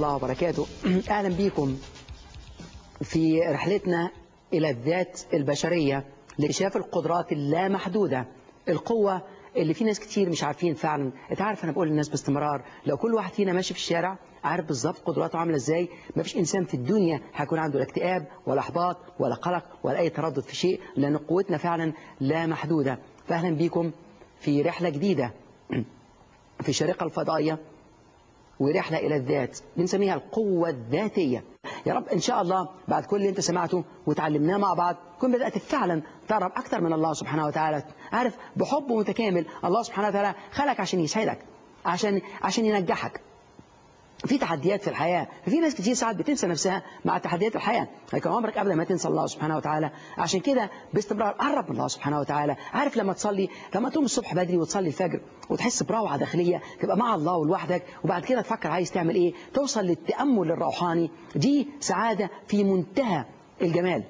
الله وبركاته. أهلا بكم في رحلتنا إلى الذات البشرية لاكتشاف القدرات اللامحدودة القوة اللي في ناس كتير مش عارفين فعلا. أنت عارف أنا بقول للناس باستمرار لو كل واحد فينا ماشي في الشارع عارف بالظبط قدراته عاملة إزاي؟ مفيش إنسان في الدنيا هيكون عنده لا اكتئاب ولا إحباط ولا قلق ولا أي تردد في شيء لأن قوتنا فعلا لا محدوده فاهلا بيكم في رحلة جديدة في الشارقه الفضائية. ورحلة إلى الذات بنسميها القوة الذاتية. يا رب إن شاء الله بعد كل اللي أنت سمعته وتعلمناه مع بعض كن بدأت فعلا تقرب أكثر من الله سبحانه وتعالى. عارف بحب متكامل الله سبحانه وتعالى خلق عشان يسعدك عشان عشان ينجحك. في تحديات في الحياة. في ناس كتير ساعات بتنسى نفسها مع تحديات الحياة. لكن عمرك أبدا ما تنسى الله سبحانه وتعالى. عشان كده باستمرار قرب من الله سبحانه وتعالى. عارف لما تصلي لما تقوم الصبح بدري وتصلي الفجر وتحس بروعة داخلية تبقى مع الله ولوحدك وبعد كده تفكر عايز تعمل إيه؟ توصل للتأمل الروحاني. دي سعادة في منتهى الجمال.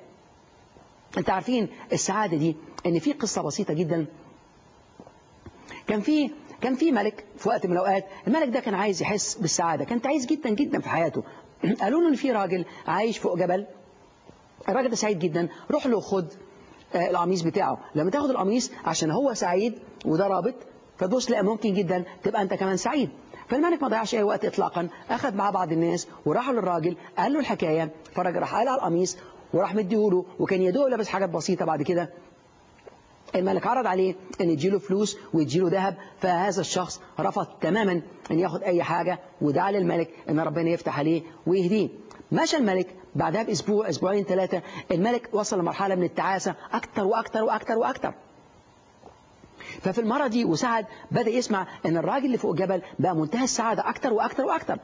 أنت عارفين السعادة دي إن في قصة بسيطة جدا. كان في كان في ملك في وقت من الأوقات الملك ده كان عايز يحس بالسعادة كان تعيس جدا جدا في حياته. قالوا له إن في راجل عايش فوق جبل الراجل ده سعيد جدا روح له خد آه القميص بتاعه. لما تاخد القميص عشان هو سعيد وده رابط فتبص لا ممكن جدا تبقى أنت كمان سعيد. فالملك ما ضيعش أي وقت إطلاقا أخذ مع بعض الناس وراحوا للراجل قال له الحكاية فالراجل راح قال على القميص وراح مديهوله وكان يدوق لابس حاجات بسيطة بعد كده. الملك عرض عليه إن يديله فلوس ويديله ذهب فهذا الشخص رفض تماما إن ياخد أي حاجة ودعا للملك إن ربنا يفتح عليه ويهديه. مشى الملك بعدها باسبوع أسبوعين ثلاثة الملك وصل لمرحلة من التعاسة أكتر وأكتر وأكتر وأكتر ففي المرة دي وسعد بدأ يسمع إن الراجل اللي فوق الجبل بقى منتهى السعادة أكتر وأكتر وأكتر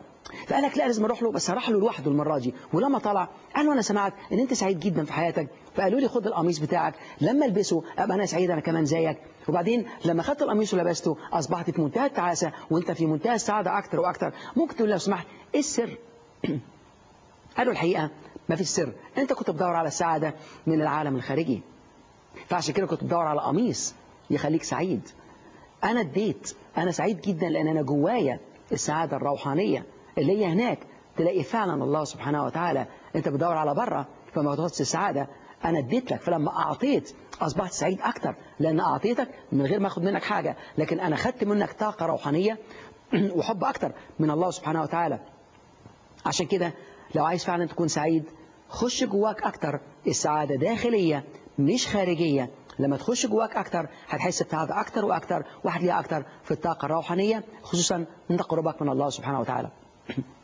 فقال لك لا لازم أروح له. بس هروح له لوحده المرة دي. ولما طلع قال له أنا سمعت إن أنت سعيد جدا في حياتك. فقالوا لي خد القميص بتاعك. لما البسه أبقى أنا سعيد أنا كمان زيك. وبعدين لما خدت القميص ولبسته أصبحت في منتهى التعاسة. وأنت في منتهى السعادة أكتر وأكتر. ممكن تقول لو سمحت إيه السر؟ قالوا الحقيقة ما في السر أنت كنت بتدور على السعادة من العالم الخارجي. فعشان كده كنت بتدور على قميص يخليك سعيد. أنا اديت. أنا سعيد جدا لأن أنا جوايا السعادة الروحانية. اللي هي هناك تلاقي فعلا الله سبحانه وتعالى أنت بتدور على بره فما تاخدش السعادة. أنا اديت لك فلما أعطيت أصبحت سعيد أكتر لأن أعطيتك من غير ما أخد منك حاجة. لكن أنا خدت منك طاقة روحانية وحب أكتر من الله سبحانه وتعالى. عشان كده لو عايز فعلا تكون سعيد خش جواك أكتر. السعادة داخلية مش خارجية. لما تخش جواك أكتر هتحس بسعادة أكتر وأكتر وهتلاقي أكتر في الطاقة الروحانية خصوصا من قربك من الله سبحانه وتعالى.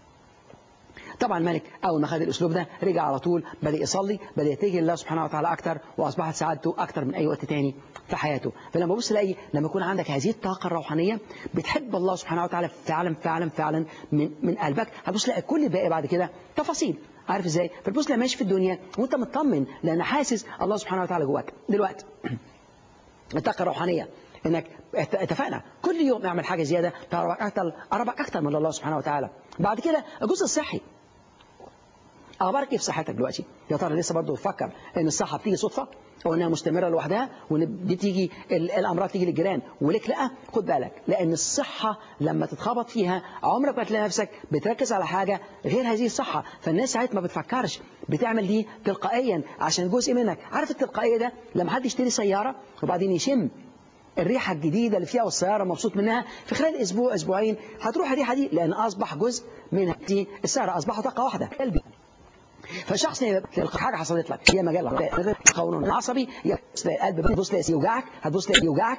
طبعا الملك أول ما خد الأسلوب ده رجع على طول بدأ يصلي بدأ يتجه لله سبحانه وتعالى أكتر وأصبحت سعادته أكتر من أي وقت تاني في حياته. فلما بص تلاقي لما يكون عندك هذه الطاقة الروحانية بتحب الله سبحانه وتعالى فعلا فعلا فعلا من, من قلبك. هتبص تلاقي كل باقي بعد كده تفاصيل. عارف إزاي؟ فتبص تلاقي ماشي في الدنيا وأنت مطمن لأن حاسس الله سبحانه وتعالى جواك. دلوقتي الطاقة الروحانية إنك اتفقنا كل يوم اعمل حاجة زيادة تقربك أكتر قربك أكتر من الله سبحانه وتعالى. بعد كده الجزء الصحي. أخبارك إيه في صحتك دلوقتي؟ يا ترى لسه برضه بتفكر إن الصحة بتيجي صدفة أو إنها مستمرة لوحدها وإن دي تيجي الأمراض تيجي للجيران؟ ولك لأ خد بالك لأن الصحة لما تتخبط فيها عمرك ما تلاقي نفسك بتركز على حاجة غير هذه الصحة. فالناس ساعات ما بتفكرش بتعمل دي تلقائيا عشان جزء منك. عارف التلقائية ده؟ لما حد يشتري سيارة وبعدين يشم الريحة الجديدة اللي فيها والسيارة مبسوط منها في خلال أسبوع أسبوعين هتروح الريحة دي لأن أصبح جزء من دي السيارة أصبح طاقة واحدة قلبي. فالشخص حاجة حصلت لك. هي مجال قولون عصبي القلب بتبص يوجعك هتبص يوجعك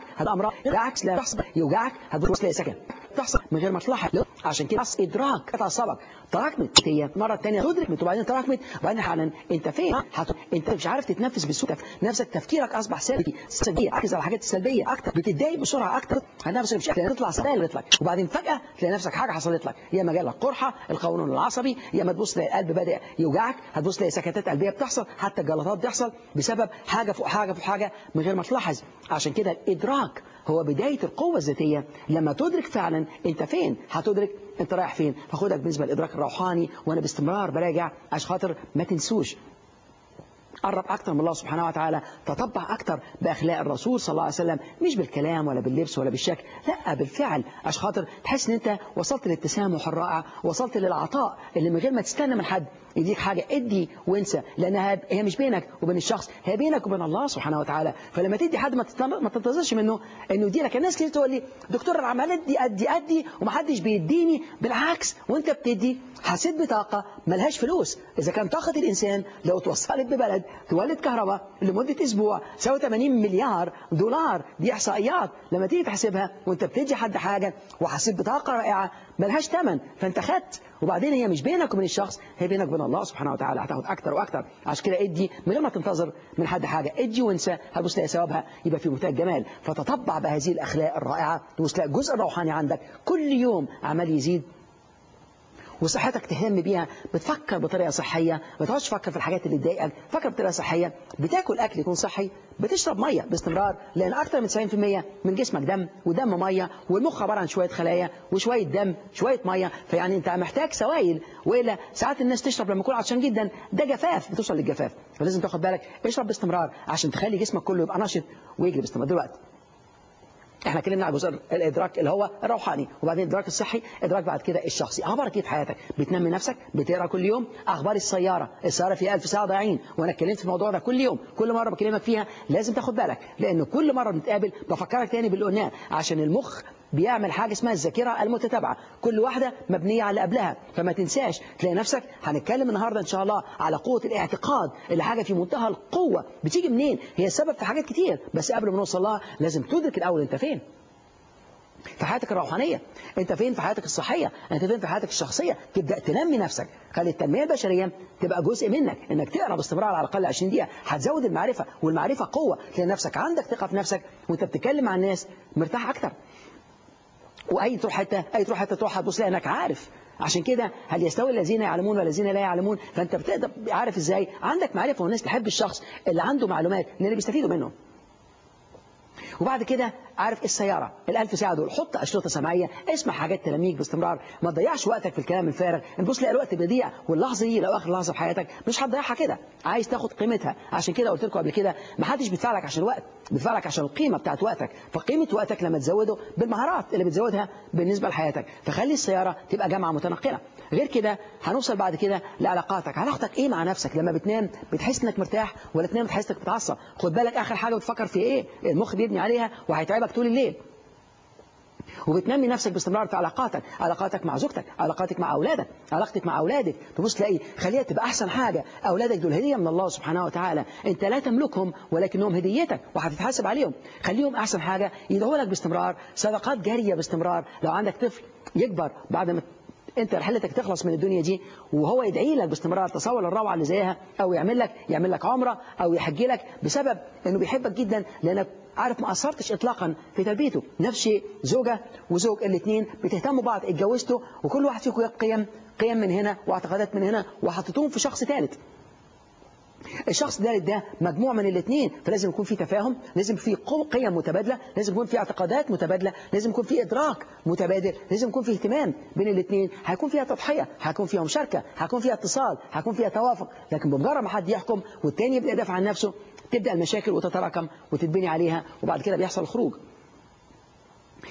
يوجعك تحصل يوجعك هتبص سكن تحصل من غير ما تلاحظ عشان كده إدراك. تعصبك تراكمت. هي مرة ثانية تدرك وبعدين تراكمت. وبعدين حالا أنت فين؟ حط... أنت مش عارف تتنفس بسهولة. نفسك تفكيرك أصبح سلبي. سلبي ركز على الحاجات السلبية أكتر. بتتضايق بسرعة أكتر. نفسك مش قادر تطلع سلبي لك. وبعدين فجأة تلاقي نفسك حاجة حصلت لك. يا مجال القرحة القولون العصبي. يا ما تبص تلاقي القلب بدأ يوجعك. هتبص تلاقي سكتات قلبية بتحصل. حتى الجلطات بتحصل بسبب حاجة فوق حاجة فوق حاجة من غير ما تلاحظ عشان كده الادراك هو بداية القوة الذاتية. لما تدرك فعلا أنت فين هتدرك أنت رايح فين. فخدك بالنسبة للإدراك الروحاني وأنا باستمرار براجع عشان خاطر ما تنسوش. قرب أكتر من الله سبحانه وتعالى. تطبع أكتر بأخلاق الرسول صلى الله عليه وسلم. مش بالكلام ولا باللبس ولا بالشكل لأ بالفعل. عشان خاطر تحس إن أنت وصلت للتسامح الرائع وصلت للعطاء اللي من غير ما تستنى من حد. يديك حاجة ادي وانسى لأنها هي مش بينك وبين الشخص هي بينك وبين الله سبحانه وتعالى. فلما تدي حد ما تنتظرش منه إنه يديلك الناس كتير تقول لي دكتور أنا عمال ادي أدي أدي ومحدش بيديني. بالعكس وأنت بتدي حسيت بطاقة ملهاش فلوس. إذا كان طاقة الإنسان لو توصلت ببلد تولد كهرباء لمدة أسبوع سوى 80 مليار دولار دي احصائيات لما تيجي تحسبها وأنت بتدي حد حاجة وحسيت بطاقة رائعة ملهاش ثمن فانت خدت. وبعدين هي مش بينك وبين الشخص هي بينك وبين الله سبحانه وتعالى. هتاخد أكتر وأكتر. عشان كده ادي من غير ما تنتظر من حد حاجة ادي وانسى. هتبص تلاقي ثوابها؟ يبقى في منتهى الجمال فتطبع بهذه الأخلاق الرائعة تبص تلاقي الجزء الروحاني عندك. كل يوم عمال يزيد وصحتك تهتم بيها بتفكر بطريقة صحية ما تقعدش تفكر في الحاجات اللي تضايقك فكر بطريقة صحية. بتاكل أكل يكون صحي بتشرب مية باستمرار لأن أكثر من 90% من جسمك دم ودم مية والمخ عبارة عن شوية خلايا وشوية دم شوية مية. فيعني أنت محتاج سوائل وإلا ساعات الناس تشرب لما يكون عطشان جدا ده جفاف بتوصل للجفاف. فلازم تاخد بالك اشرب باستمرار عشان تخلي جسمك كله يبقى نشط ويجري باستمرار. دلوقتي إحنا اتكلمنا على جزء الادراك اللي هو الروحاني وبعدين الادراك الصحي ادراك بعد كده الشخصي. أخبارك إيه في حياتك؟ بتنمي نفسك؟ بتقرأ كل يوم؟ أخبار السيارة السيارة فيها 1000 ساعة ضايعين وأنا اتكلمت في الموضوع ده كل يوم كل مرة بكلمك فيها لازم تاخد بالك لأن كل مرة بنتقابل بفكرك تاني باللي قلناه عشان المخ بيعمل حاجة اسمها الذاكرة المتتابعة. كل واحدة مبنية على قبلها. فما تنساش تلاقي نفسك هنتكلم النهاردة إن شاء الله على قوة الاعتقاد اللي حاجة في منتهى القوة. بتيجي منين؟ هي السبب في حاجات كتير. بس قبل ما نوصل لها لازم تدرك الأول أنت فين. في حياتك الروحانية. أنت فين في حياتك الصحية؟ أنت فين في حياتك الشخصية؟ تبدأ تنمي نفسك. خلي التنمية البشرية تبقى جزء منك. إنك تقرأ باستمرار على الأقل 20 دقيقة هتزود المعرفة والمعرفة قوة. تلاقي نفسك عندك ثقة في نفسك وأنت بتتكلم مع الناس مرتاح أكتر. وأي تروح حتة أي تروح حتة تروح هتبص لانك عارف. عشان كده هل يستوي الذين يعلمون والذين لا يعلمون؟ فأنت بتقدر عارف إزاي؟ عندك معرفة والناس تحب الشخص اللي عنده معلومات اللي بيستفيدوا منه وبعد كده عارف السيارة؟ الألف ساعة دول. حط أشرطة سمعية اسمع حاجات تلاميذ باستمرار. ما تضيعش وقتك في الكلام الفارغ. تبص لاقي الوقت بيضيع. واللحظة دي لو آخر لحظة في حياتك مش هتضيعها كده. عايز تاخد قيمتها. عشان كده قلت لكم قبل كده ما حدش بيدفع لك عشان الوقت بيدفع لك عشان القيمة بتاعت وقتك. فقيمة وقتك لما تزوده بالمهارات اللي بتزودها بالنسبة لحياتك. فخلي السيارة تبقى جامعة متنقلة. غير كده هنوصل بعد كده لعلاقاتك. علاقتك إيه مع نفسك؟ لما بتنام بتحس إنك مرتاح ولا تنام بتحس إنك بتعصب خد بالك آخر حاجة بتفكر في إيه؟ المخ بيبني عليها وهيتعبك طول الليل. وبتنمي نفسك باستمرار في علاقاتك علاقاتك مع زوجتك علاقاتك مع أولادك علاقتك مع أولادك. تبص تلاقي خليها تبقى أحسن حاجة. أولادك دول هدية من الله سبحانه وتعالى. أنت لا تملكهم ولكنهم هديتك وهتتحاسب عليهم. خليهم أحسن حاجة يدعوا لك باستمرار. صدقات جارية باستمرار. لو عندك طفل يكبر بعد ما انت رحلتك تخلص من الدنيا دي وهو يدعي لك باستمرار تصور الروعة اللي زيها أو يعمل لك يعمل لك عمرة أو يحج لك بسبب إنه بيحبك جدا لأنك عارف ما أثرتش اطلاقا في تربيته. نفس زوجة وزوج الاثنين بتهتموا بعض اتجوزتوا وكل واحد فيكم قيم قيم من هنا واعتقادات من هنا وحطيتوهم في شخص ثالث الشخص ده ده مجموع من الاثنين فلازم يكون في تفاهم لازم في قيم متبادلة لازم يكون في اعتقادات متبادلة لازم يكون في إدراك متبادل لازم يكون في اهتمام بين الاثنين. هيكون فيها تضحية هيكون فيها مشاركة هيكون فيها اتصال هيكون فيها توافق لكن بمجرد ما حد يحكم والتاني يبدأ يدافع عن نفسه تبدأ المشاكل وتتراكم وتتبني عليها وبعد كده بيحصل خروج.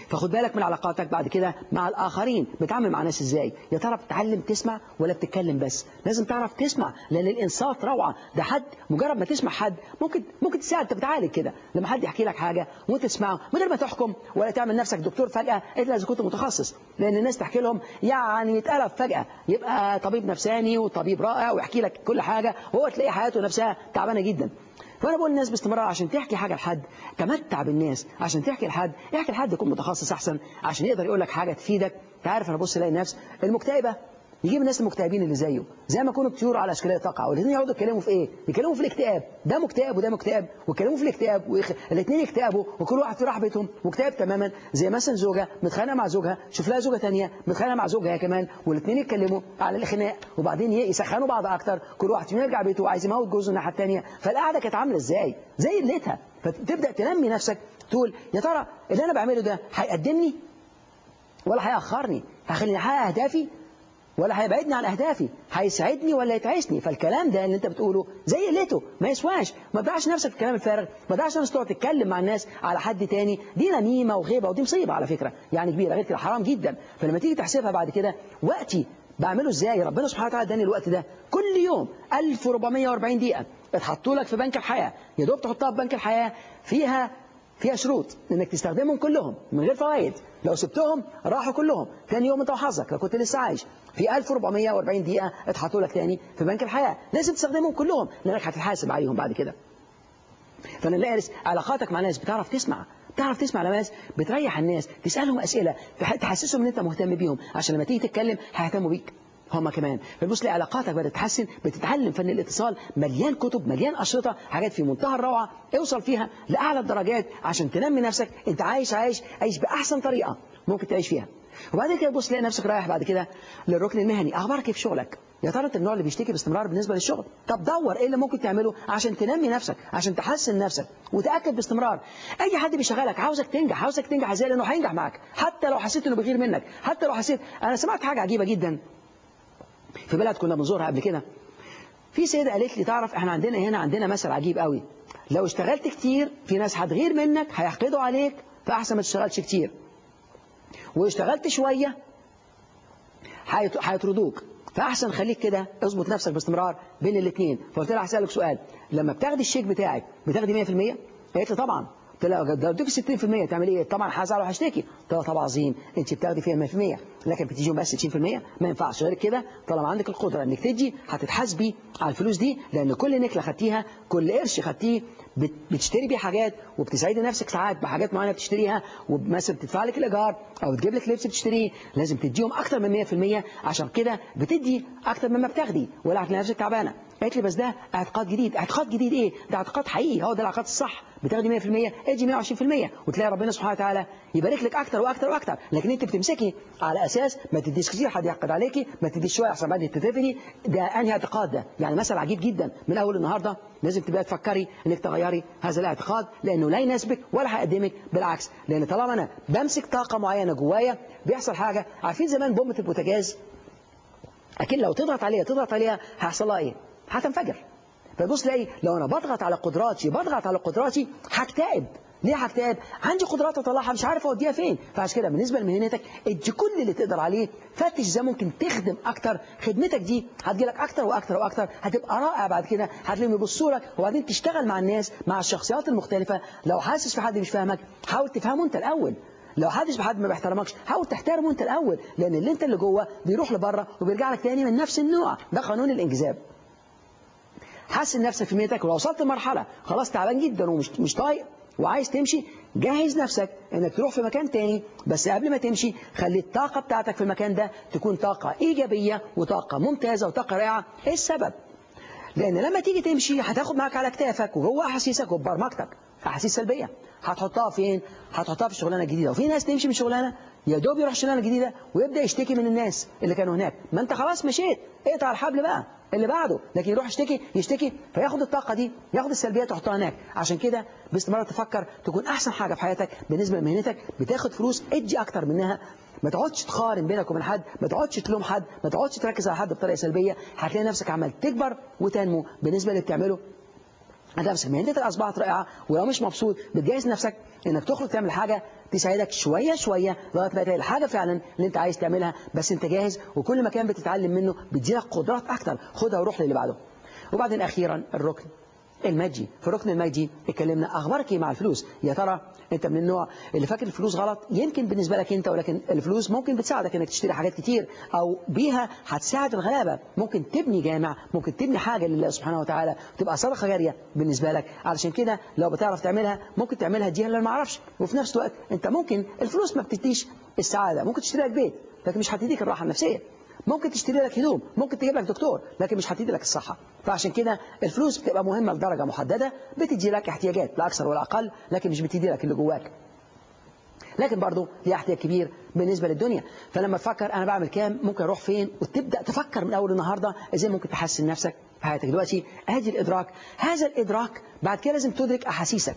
فخد بالك من علاقاتك بعد كده مع الآخرين. بتعامل مع ناس إزاي؟ يا ترى بتتعلم تسمع ولا بتتكلم بس؟ لازم تعرف تسمع لأن الإنصات روعة. ده حد مجرد ما تسمع حد ممكن ممكن تساعد أنت بتعالج كده. لما حد يحكي لك حاجة وانت تسمعه من غير ما تحكم ولا تعمل نفسك دكتور فجأة إلا إذا كنت متخصص. لأن الناس تحكي لهم يعني يتقلب فجأة. يبقى طبيب نفساني وطبيب رائع ويحكي لك كل حاجة وهو تلاقي حياته نفسها تعبانة جدا. فأنا بقول للناس باستمرار عشان تحكي حاجة لحد تمتع بالناس عشان تحكي لحد احكي لحد يكون متخصص أحسن عشان يقدر يقول لك حاجة تفيدك. تعرف أنا بص ألاقي الناس المكتئبة. يجيب الناس المكتئبين اللي زيه. زي ما يكونوا طيور على اشكاليه تقع. والاثنين يقعدوا يتكلموا في إيه؟ يتكلموا في الاكتئاب. ده مكتئب وده مكتئب. ويتكلموا في الاكتئاب. والاثنين يكتئبوا. وكل واحد في راح بيتهم. مكتئب تماما. زي مثلا زوجة متخانقة مع زوجها. شوف لها زوجة ثانية متخانقة مع زوجها كمان. والاثنين يتكلموا على الخناق. وبعدين يسخنوا بعض أكتر. كل واحد فيهم يرجع بيته. وعايز يموت جوزه الناحيه الثانية فالقعدة كانت عاملة إزاي؟ زي قلتها فتبدأ تنمي نفسك. تقول يا ترى اللي أنا بعمله ده هيقدمني ولا هيأخرني؟ هيخليني أحقق أهدافي؟ ولا هيبعدني عن أهدافي. هيسعدني ولا يتعسني. فالكلام ده اللي انت بتقوله زي قلته. ما يسواش. ما تضيعش نفسك الكلام الفارغ. ما تضيعش نفسك تقعد تتكلم مع الناس على حد تاني. دي نميمه وغيبة ودي مصيبة على فكرة. يعني كبيرة. غير كده حرام جدا. فلما تيجي تحسبها بعد كده وقتي بعمله إزاي؟ ربنا سبحانه وتعالى اداني الوقت ده. كل يوم 1440 دقيقة. اتحطوا لك في بنك الحياة. يا دوب تحطها في بنك الحياة. فيها فيها شروط إنك تستخدمهم كلهم من غير فوائد. لو سبتهم راحوا كلهم. تاني يوم انت وحظك. لو كنت لسه عايش. في 1440 دقيقة اتحطوا لك تاني في بنك الحياة. لازم تستخدمهم كلهم لأنك هتتحاسب عليهم بعد كده. فأنا لاقي علاقاتك مع ناس بتعرف تسمع بتعرف تسمع لناس بتريح الناس تسألهم أسئلة تحسسهم إن أنت مهتم بيهم. عشان لما تيجي تتكلم هيهتموا بيك. هم كمان. فتبص لي علاقاتك بدأت تتحسن بتتعلم فن الاتصال مليان كتب مليان أشرطة حاجات في منتهى الروعة. اوصل فيها لأعلى الدرجات عشان تنمي نفسك. أنت عايش عايش عايش بأحسن طريقة ممكن تعيش فيها. وبعدين كده تبص تلاقي نفسك رايح بعد كده للركن المهني. أخبارك إيه في شغلك؟ يا ترى النوع اللي بيشتكي باستمرار بالنسبة للشغل؟ طب دور إيه اللي ممكن تعمله عشان تنمي نفسك عشان تحسن نفسك وتأكد باستمرار. أي حد بيشغلك عاوزك تنجح عاوزك تنجح إزاي لأنه هينجح معاك. حتى لو حسيت إنه بيغير منك حتى لو حسيت أنا سمعت حاجة عجيبة جدا. في بلد كنا بنزورها قبل كده في سيدة قالت لي تعرف إحنا عندنا هنا عندنا مثل عجيب قوي. لو اشتغلت كتير في ناس هتغير منك هيحقدوا عليك فأحسن ما تشتغلش كتير. واشتغلت شوية هيطردوك. فأحسن خليك كده اظبط نفسك باستمرار بين الاثنين فقلت لها هسألك سؤال لما بتاخدي الشيك بتاعك بتاخدي 100% قالت لي طبعا. لها ده اديك 60% تعمل إيه؟ طبعا هزعل وهشتكي لها طبعا عظيم. أنت بتاخدي فيها 100% لكن بتديهم بس 60% ما ينفعش. غير كده طالما عندك القدرة إنك تدي هتتحاسبي على الفلوس دي لأن كل نكلة خدتيها كل قرش خدتيه بتشتري بيه حاجات وبتسعدي نفسك ساعات بحاجات معينة بتشتريها. ومثلا بتدفع لك الأيجار أو تجيب لك لبس بتشتريه. لازم تديهم أكتر من 100% عشان كده بتدي أكتر مما بتاخدي. ولا هتلاقي نفسك تعبانة. قالت لي بس ده اعتقاد جديد. اعتقاد جديد إيه؟ ده اعتقاد حقيقي. هو ده الاعتقاد الصح. بتاخدي 100% أجي 120% وتلاقي ربنا سبحانه وتعالى يبارك لك أكتر وأكتر وأكتر. لكن انت بتمسكي على أساس ما تديش كتير حد يعقد عليكي ما تديش شوية أحسن بعدين تترفدي ده أنهي اعتقاد ده؟ يعني مثل عجيب جدا. من أول النهارده لازم تبقى تفكري إنك تغيري هذا الاعتقاد لأنه لا يناسبك ولا هيقدمك. بالعكس لأن طالما أنا بمسك طاقة معينة جوايا بيحصل حاجة. عارفين زمان بومة البوتاجاز؟ أكيد لو تضغط عليها تضغط عليها هيحصل لها إيه؟ هتنفجر. فتبص تلاقي لو أنا بضغط على قدراتي بضغط على قدراتي هكتئب. ليه هكتئب؟ عندي قدرات اطلعها مش عارف أوديها فين. فعشان كده بالنسبة لمهنتك ادي كل اللي تقدر عليه. فتش إزاي ممكن تخدم أكتر. خدمتك دي هتجيلك أكتر وأكتر وأكتر. هتبقى رائع بعد كده. هتلاقيهم يبصوا لك وبعدين تشتغل مع الناس مع الشخصيات المختلفة. لو حاسس في حد مش فاهمك حاول تفهمه أنت الأول. لو حدش بحد ما بيحترمكش حاول تحترمه أنت الأول. لأن اللي أنت اللي جوه بيروح لبره وبيرجع لك تاني من نفس النوع. ده قانون الإنجذاب. حسن نفسك في مهنتك ولو وصلت لمرحلة. خلاص تعبان جدا ومش مش طايق وعايز تمشي جهز نفسك إنك تروح في مكان تاني. بس قبل ما تمشي خلي الطاقة بتاعتك في المكان ده تكون طاقة إيجابية وطاقة ممتازة وطاقة رائعة. إيه السبب؟ لأن لما تيجي تمشي هتاخد معاك على كتافك وهو أحاسيسك وبرمجتك أحاسيس سلبية. هتحطها فين؟ هتحطها في الشغلانه الجديده وفي ناس تمشي من شغلانة يا دوب يروح شغلانة جديدة ويبدأ يشتكي من الناس اللي كانوا هناك. ما أنت خلاص مشيت. اقطع الحبل بقى. اللي بعده لكن يروح يشتكي يشتكي فياخد الطاقة دي ياخد السلبيات ويحطها هناك. عشان كده باستمرار تفكر تكون أحسن حاجة في حياتك بالنسبة لمهنتك بتاخد فلوس ادي أكتر منها. ما تقعدش تقارن بينك وبين حد ما تقعدش تلوم حد ما تقعدش تركز على حد بطريقة سلبية. هتلاقي نفسك عمال تكبر وتنمو بالنسبة اللي بتعمله. انت نفسك مهنتك أصبحت رائعة ولو مش مبسوط بتجهز نفسك انك تخرج تعمل حاجة تساعدك شوية شوية لغاية ما تلاقي الحاجة فعلا اللي انت عايز تعملها بس انت جاهز وكل مكان بتتعلم منه بيديلك قدرات أكتر. خدها وروح للي بعده. وبعدين أخيرا الركن. المادي في الركن المادي اتكلمنا أخبارك إيه مع الفلوس؟ يا ترى أنت من النوع اللي فاكر الفلوس غلط؟ يمكن بالنسبة لك أنت ولكن الفلوس ممكن بتساعدك إنك تشتري حاجات كتير أو بيها هتساعد الغلابة. ممكن تبني جامع ممكن تبني حاجة لله سبحانه وتعالى تبقى صدقة جارية بالنسبة لك. علشان كده لو بتعرف تعملها ممكن تعملها دي اللي ما أعرفش وفي نفس الوقت أنت ممكن الفلوس ما بتديش السعادة ممكن تشتري لك بيت لكن مش هتديك الراحة النفسية. ممكن تشتري لك هدوم ممكن تجيب لك دكتور لكن مش هتدي لك الصحة. فعشان كده الفلوس بتبقى مهمة لدرجة محددة بتدي لك احتياجات لا أكثر ولا أقل لكن مش بتدي لك اللي جواك. لكن برضه ليها احتياج كبير بالنسبة للدنيا. فلما تفكر أنا بعمل كام ممكن أروح فين وتبدأ تفكر من أول النهاردة إزاي ممكن تحسن نفسك في حياتك دلوقتي. ادي الإدراك هذا الإدراك بعد كده لازم تدرك أحاسيسك.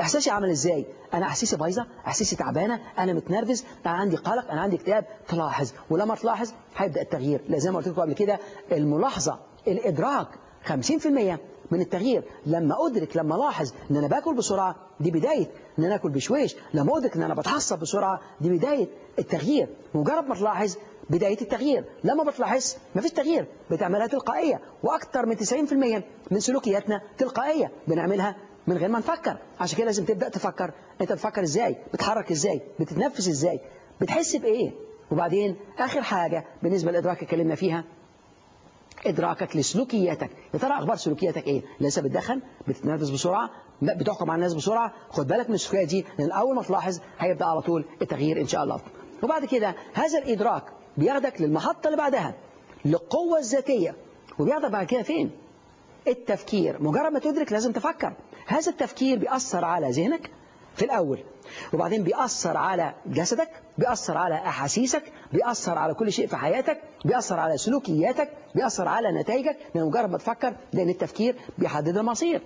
إحساسي عامل إزاي؟ أنا احاسيسي بايظة احاسيسي تعبانة أنا متنرفز أنا عندي قلق أنا عندي اكتئاب. تلاحظ ولما تلاحظ هيبدأ التغيير. زي ما قلت لكم قبل كده الملاحظة الإدراك 50% من التغيير. لما أدرك لما ألاحظ إن أنا باكل بسرعة دي بداية. إن أنا آكل بشويش لما أدرك إن أنا بتعصب بسرعة دي بداية التغيير. مجرد ما تلاحظ بداية التغيير. لما بتلاحظ مفيش تغيير بتعملها تلقائية. وأكثر من 90% من سلوكياتنا تلقائية بنعملها من غير ما نفكر. عشان كده لازم تبدأ تفكر. انت بتفكر إزاي؟ بتحرك إزاي؟ بتتنفس إزاي؟ بتحس بإيه؟ وبعدين آخر حاجة بالنسبة للادراك اتكلمنا فيها إدراكك لسلوكياتك. يا ترى أخبار سلوكياتك إيه؟ لسه بتدخن بتتنرفز بسرعة بتحكم على الناس بسرعة. خد بالك من السلوكيات دي لأن أول ما تلاحظ هيبدأ على طول التغيير إن شاء الله. وبعد كده هذا الإدراك بياخدك للمحطة اللي بعدها للقوة الذاتية. وبياخدك بعد كده فين؟ التفكير. مجرد ما تدرك لازم تفكر. هذا التفكير بيأثر على ذهنك في الأول. وبعدين بيأثر على جسدك بيأثر على أحاسيسك بيأثر على كل شيء في حياتك بيأثر على سلوكياتك بيأثر على نتائجك. لأن مجرد ما تفكر لأن التفكير بيحدد المصير.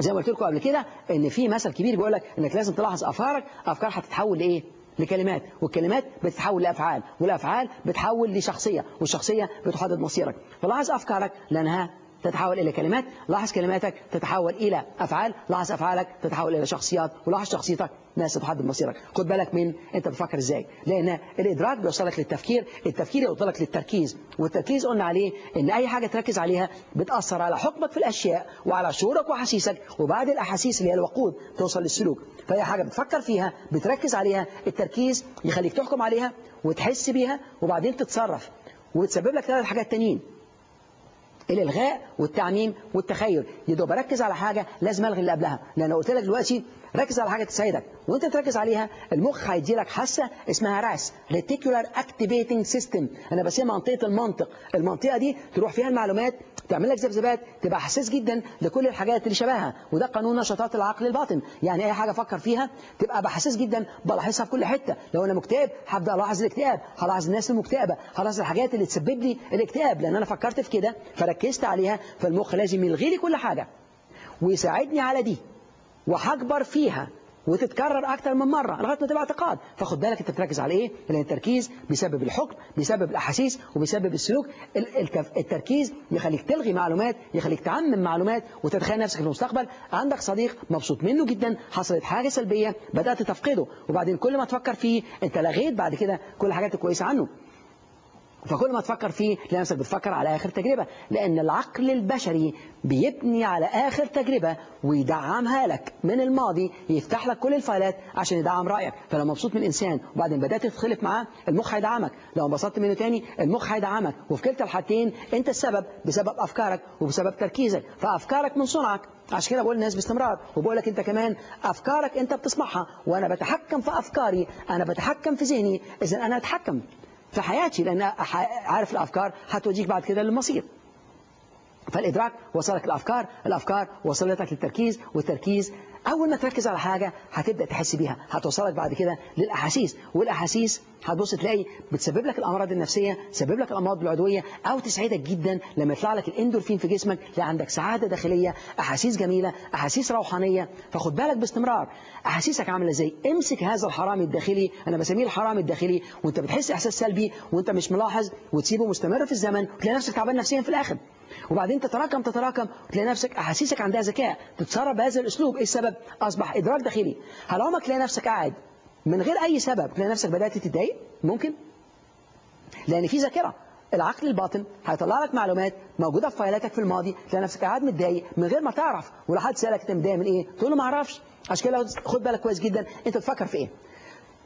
زي ما قلت لكم قبل كده إن في مثل كبير بيقول لك إنك لازم تلاحظ أفكارك افكار هتتحول لإيه؟ لكلمات. والكلمات بتتحول لأفعال والأفعال بتحول لشخصية والشخصية بتحدد مصيرك. فلاحظ أفكارك لأنها تتحول إلى كلمات لاحظ كلماتك تتحول إلى أفعال لاحظ أفعالك تتحول إلى شخصيات ولاحظ شخصيتك ناس تحدد مصيرك خد بالك من أنت بتفكر إزاي. لأن الإدراك بيوصلك للتفكير التفكير يوصلك للتركيز والتركيز قلنا عليه إن أي حاجة تركز عليها بتأثر على حكمك في الأشياء وعلى شعورك وأحاسيسك وبعد الأحاسيس اللي هي الوقود توصل للسلوك. فأي حاجة بتفكر فيها بتركز عليها التركيز يخليك تحكم عليها وتحس بيها وبعدين تتصرف وتسبب لك ثلاث حاجات تانيين. الالغاء والتعميم والتخيل. يدو بركز على حاجة لازم ألغي اللي قبلها. لأن قلت لك دلوقتي ركز على حاجة تساعدك وأنت تركز عليها المخ هيدي لك حاجة اسمها RAS Reticular Activating System أنا بسميها منطقة المنطق. المنطقة دي تروح فيها المعلومات تعمل لك ذبذبات تبقى حساس جدا لكل الحاجات اللي شبهها وده قانون نشاطات العقل الباطن. يعني أي حاجة أفكر فيها تبقى بحساس جدا بلاحظها في كل حتة. لو أنا مكتئب هبدأ ألاحظ الاكتئاب هلاحظ الناس المكتئبة هلاحظ الحاجات اللي تسبب لي الاكتئاب لأن أنا فكرت في كده فركزت عليها فالمخ لازم يلغي لي كل حاجة ويساعدني على دي وهكبر فيها. وتتكرر أكتر من مرة لغاية ما تبقى اعتقاد. فخد بالك أنت بتركز على إيه؟ لأن التركيز بيسبب الحكم بيسبب الأحاسيس وبيسبب السلوك. التركيز يخليك تلغي معلومات يخليك تعمم معلومات وتتخيل نفسك في المستقبل. عندك صديق مبسوط منه جدا حصلت حاجة سلبية بدأت تفقده. وبعدين كل ما تفكر فيه أنت لغيت بعد كده كل الحاجات الكويسه عنه. فكل ما تفكر فيه تلاقي نفسك بتفكر على آخر تجربة لأن العقل البشري بيبني على آخر تجربة ويدعمها لك. من الماضي يفتح لك كل الفايلات عشان يدعم رأيك. فلو مبسوط من إنسان وبعدين بدأت تتخلف معاه المخ هيدعمك. لو انبسطت منه تاني المخ هيدعمك. وفي كلتا الحالتين أنت السبب بسبب أفكارك وبسبب تركيزك. فأفكارك من صنعك. عشان كده بقول للناس باستمرار. وبقول لك انت كمان أفكارك انت بتصنعها. وأنا بتحكم في أفكاري أنا بتحكم في ذهني. اذا أنا اتحكم في حياتي لأن عارف الأفكار هتوديك بعد كده للمصير. فالإدراك وصلك الأفكار الأفكار وصلتك للتركيز والتركيز أول ما تركز على حاجة هتبدأ تحس بيها هتوصلك بعد كده للأحاسيس والأحاسيس هتبص تلاقي بتسبب لك الأمراض النفسية تسبب لك الأمراض العدوية أو تسعدك جدا لما يطلع لك الإندورفين في جسمك تلاقي عندك سعادة داخلية أحاسيس جميلة أحاسيس روحانية. فخد بالك باستمرار أحاسيسك عاملة إزاي؟ امسك هذا الحرامي الداخلي أنا بسميه الحرامي الداخلي وأنت بتحس إحساس سلبي وأنت مش ملاحظ وتسيبه مستمر في الزمن وتلاقي نفسك تعبان نفسيا في الآخر. وبعدين تتراكم تتراكم وتلاقي نفسك أحاسيسك عندها ذكاء تتصرف بهذا الأسلوب. إيه السبب؟ أصبح إدراك داخلي. هل عمرك تلاقي نفسك قاعد من غير أي سبب تلاقي نفسك بدأت تتضايق؟ ممكن. لأن في ذاكرة. العقل الباطن هيطلع لك معلومات موجودة في فايلاتك في الماضي تلاقي نفسك قاعد متضايق من غير ما تعرف. ولا حد سألك أنت متضايق من إيه؟ تقول له ما أعرفش. عشان كده خد بالك كويس جدا. أنت بتفكر في إيه؟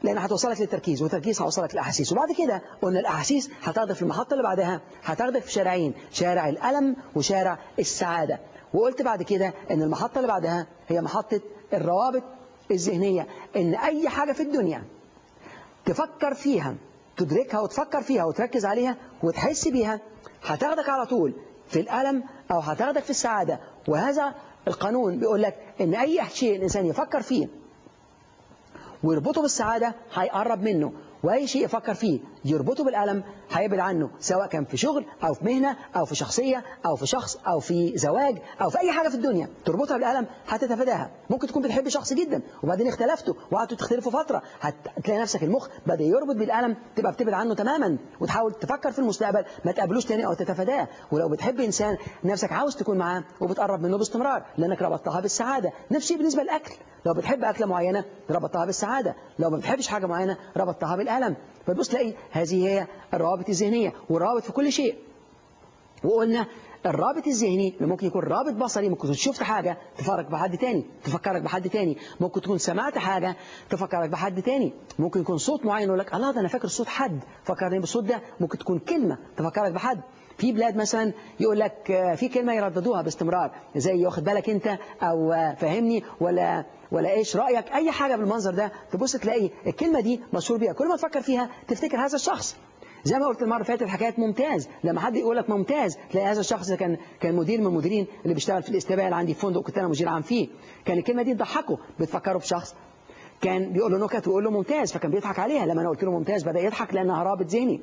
لأن هتوصلك للتركيز والتركيز هيوصلك للأحاسيس. وبعد كده قلنا الأحاسيس هتاخدك في المحطة اللي بعدها هتاخدك في شارعين شارع الألم وشارع السعادة. وقلت بعد كده إن المحطة اللي بعدها هي محطة الروابط الذهنية إن أي حاجة في الدنيا تفكر فيها تدركها وتفكر فيها وتركز عليها وتحس بيها هتاخدك على طول في الألم أو هتاخدك في السعادة. وهذا القانون بيقول لك إن أي شيء الإنسان يفكر فيه ويربطه بالسعادة هيقرب منه وأي شيء يفكر فيه يربطه بالألم هيبعد عنه سواء كان في شغل أو في مهنة أو في شخصية أو في شخص أو في زواج أو في أي حاجة في الدنيا تربطها بالألم هتتفاداها. ممكن تكون بتحب شخص جدا وبعدين اختلفتوا وقعدتوا تختلفوا فترة هتلاقي نفسك المخ بدأ يربط بالألم تبقى بتبعد عنه تماما وتحاول تفكر في المستقبل ما تقابلوش تاني أو تتفاداه. ولو بتحب إنسان نفسك عاوز تكون معاه وبتقرب منه باستمرار لأنك ربطتها بالسعادة. نفس الشيء بالنسبة للأكل. لو بتحب أكلة معينة ربطتها بالسعاده لو ما بتحبش حاجة معينة ربطتها بالالم فتبص تلاقي هذه هي الروابط الذهنية والروابط في كل شيء. وقلنا الرابط الذهني ممكن يكون رابط بصري ممكن تكون شفت حاجة تفكرك بحد تاني تفكرك بحد تاني. ممكن تكون سمعت حاجة تفكرك بحد تاني. ممكن يكون صوت معين يقول لك الله ده أنا فاكر صوت حد فكرني بالصوت ده. ممكن تكون كلمة تفكرك بحد. في بلاد مثلا يقول لك في كلمة يرددوها باستمرار زي واخد بالك أنت أو فهمني ولا ولا إيش رأيك أي حاجة بالمنظر ده تبص تلاقي الكلمة دي مشهور بيها. كل ما تفكر فيها تفتكر هذا الشخص. زي ما قلت المرة اللي فاتت حكاية ممتاز. لما حد يقول لك ممتاز تلاقي هذا الشخص كان كان مدير من المديرين اللي بيشتغل في الاستقبال عندي في فندق كنت أنا مدير عام فيه. كان الكلمة دي تضحكه بتفكره بشخص كان بيقول له نكت ويقول له ممتاز فكان بيضحك عليها. لما أنا قلت له ممتاز بدأ يضحك لأنها رابط ذهني.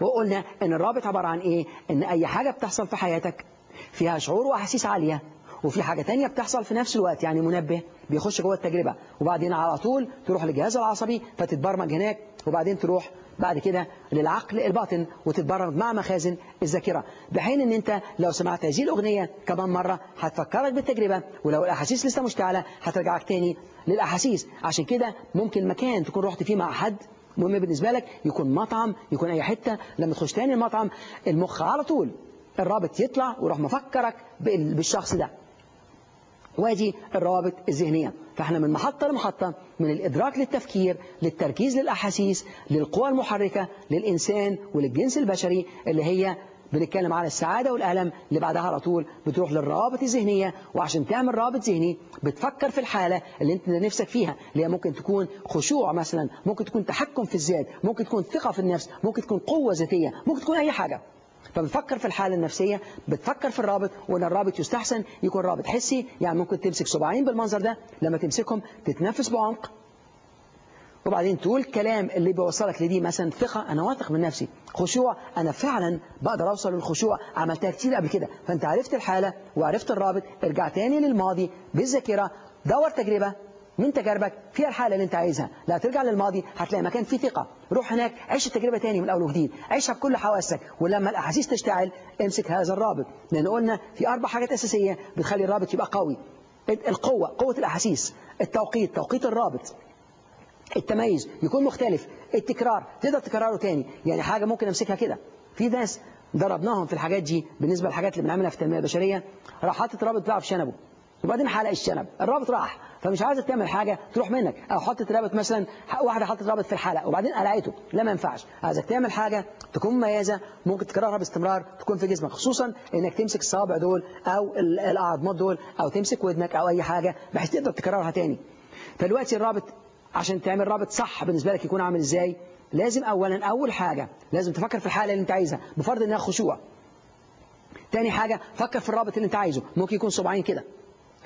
وقلنا إن الرابط عبارة عن إيه؟ إن أي حاجة بتحصل في حياتك فيها شعور وأحاسيس عالية. وفي حاجة تانية بتحصل في نفس الوقت يعني منبه بيخش جوه التجربة وبعدين على طول تروح للجهاز العصبي فتتبرمج هناك وبعدين تروح بعد كده للعقل الباطن وتتبرمج مع مخازن الذاكرة. بحين إن أنت لو سمعت هذه الأغنية كمان مرة هتفكرك بالتجربة ولو الأحاسيس لسه مشتعلة هترجعك تاني للأحاسيس. عشان كده ممكن مكان تكون رحت فيه مع حد مهم بالنسبة لك يكون مطعم يكون أي حتة لما تخش تاني المطعم المخ على طول الرابط يطلع ويروح مفكرك بالشخص ده. وادي الروابط الذهنية. فإحنا من محطة لمحطة من الإدراك للتفكير للتركيز للأحاسيس للقوى المحركة للإنسان وللجنس البشري اللي هي بنتكلم على السعادة والألم اللي بعدها على طول بتروح للروابط الذهنية. وعشان تعمل رابط ذهني بتفكر في الحالة اللي انت نفسك فيها اللي هي ممكن تكون خشوع مثلا ممكن تكون تحكم في الذات ممكن تكون ثقة في النفس ممكن تكون قوة ذاتية ممكن تكون أي حاجة. فبتفكر في الحالة النفسية بتفكر في الرابط وإن الرابط يستحسن يكون رابط حسي. يعني ممكن تمسك صباعين بالمنظر ده لما تمسكهم تتنفس بعمق. وبعدين تقول كلام اللي بيوصلك لدي مثلا ثقة أنا واثق من نفسي. خشوع أنا فعلا بقدر أوصل للخشوع. عملتها كتير قبل كده. فأنت عرفت الحالة وعرفت الرابط. ارجع تاني للماضي بالذاكرة. دور تجربة. من تجاربك فيها الحالة اللي انت عايزها. لا ترجع للماضي هتلاقي مكان فيه ثقة. روح هناك عيش التجربة تاني من أول وجديد. عيشها بكل حواسك ولما الأحاسيس تشتعل امسك هذا الرابط. لأن قلنا في أربع حاجات أساسية بتخلي الرابط يبقى قوي. القوة قوة الأحاسيس التوقيت توقيت الرابط. التميز يكون مختلف. التكرار تقدر تكرره تاني. يعني حاجة ممكن أمسكها كده. في ناس ضربناهم في الحاجات دي بالنسبة للحاجات اللي بنعملها في التنمية البشرية. راح حاطط رابط بتاعه في شنبه. وبعدين حلق الشنب. الرابط راح. فمش عايزك تعمل حاجة تروح منك. أو حطت رابط مثلا واحدة حطت رابط في الحلق وبعدين قلعته لا ما ينفعش. عايزك تعمل حاجة تكون مميزة ممكن تكررها باستمرار تكون في جسمك. خصوصا إنك تمسك الصابع دول أو الأعضمات دول أو تمسك ودنك أو أي حاجة بحيث تقدر تكررها تاني. فدلوقتي الرابط عشان تعمل رابط صح بالنسبة لك يكون عامل إزاي؟ لازم اولا أول حاجة لازم تفكر في الحالة اللي أنت عايزها بفرض إنها خشوع. تاني حاجة فكر في الرابط اللي أنت عايزه. ممكن يكون صباعين كده.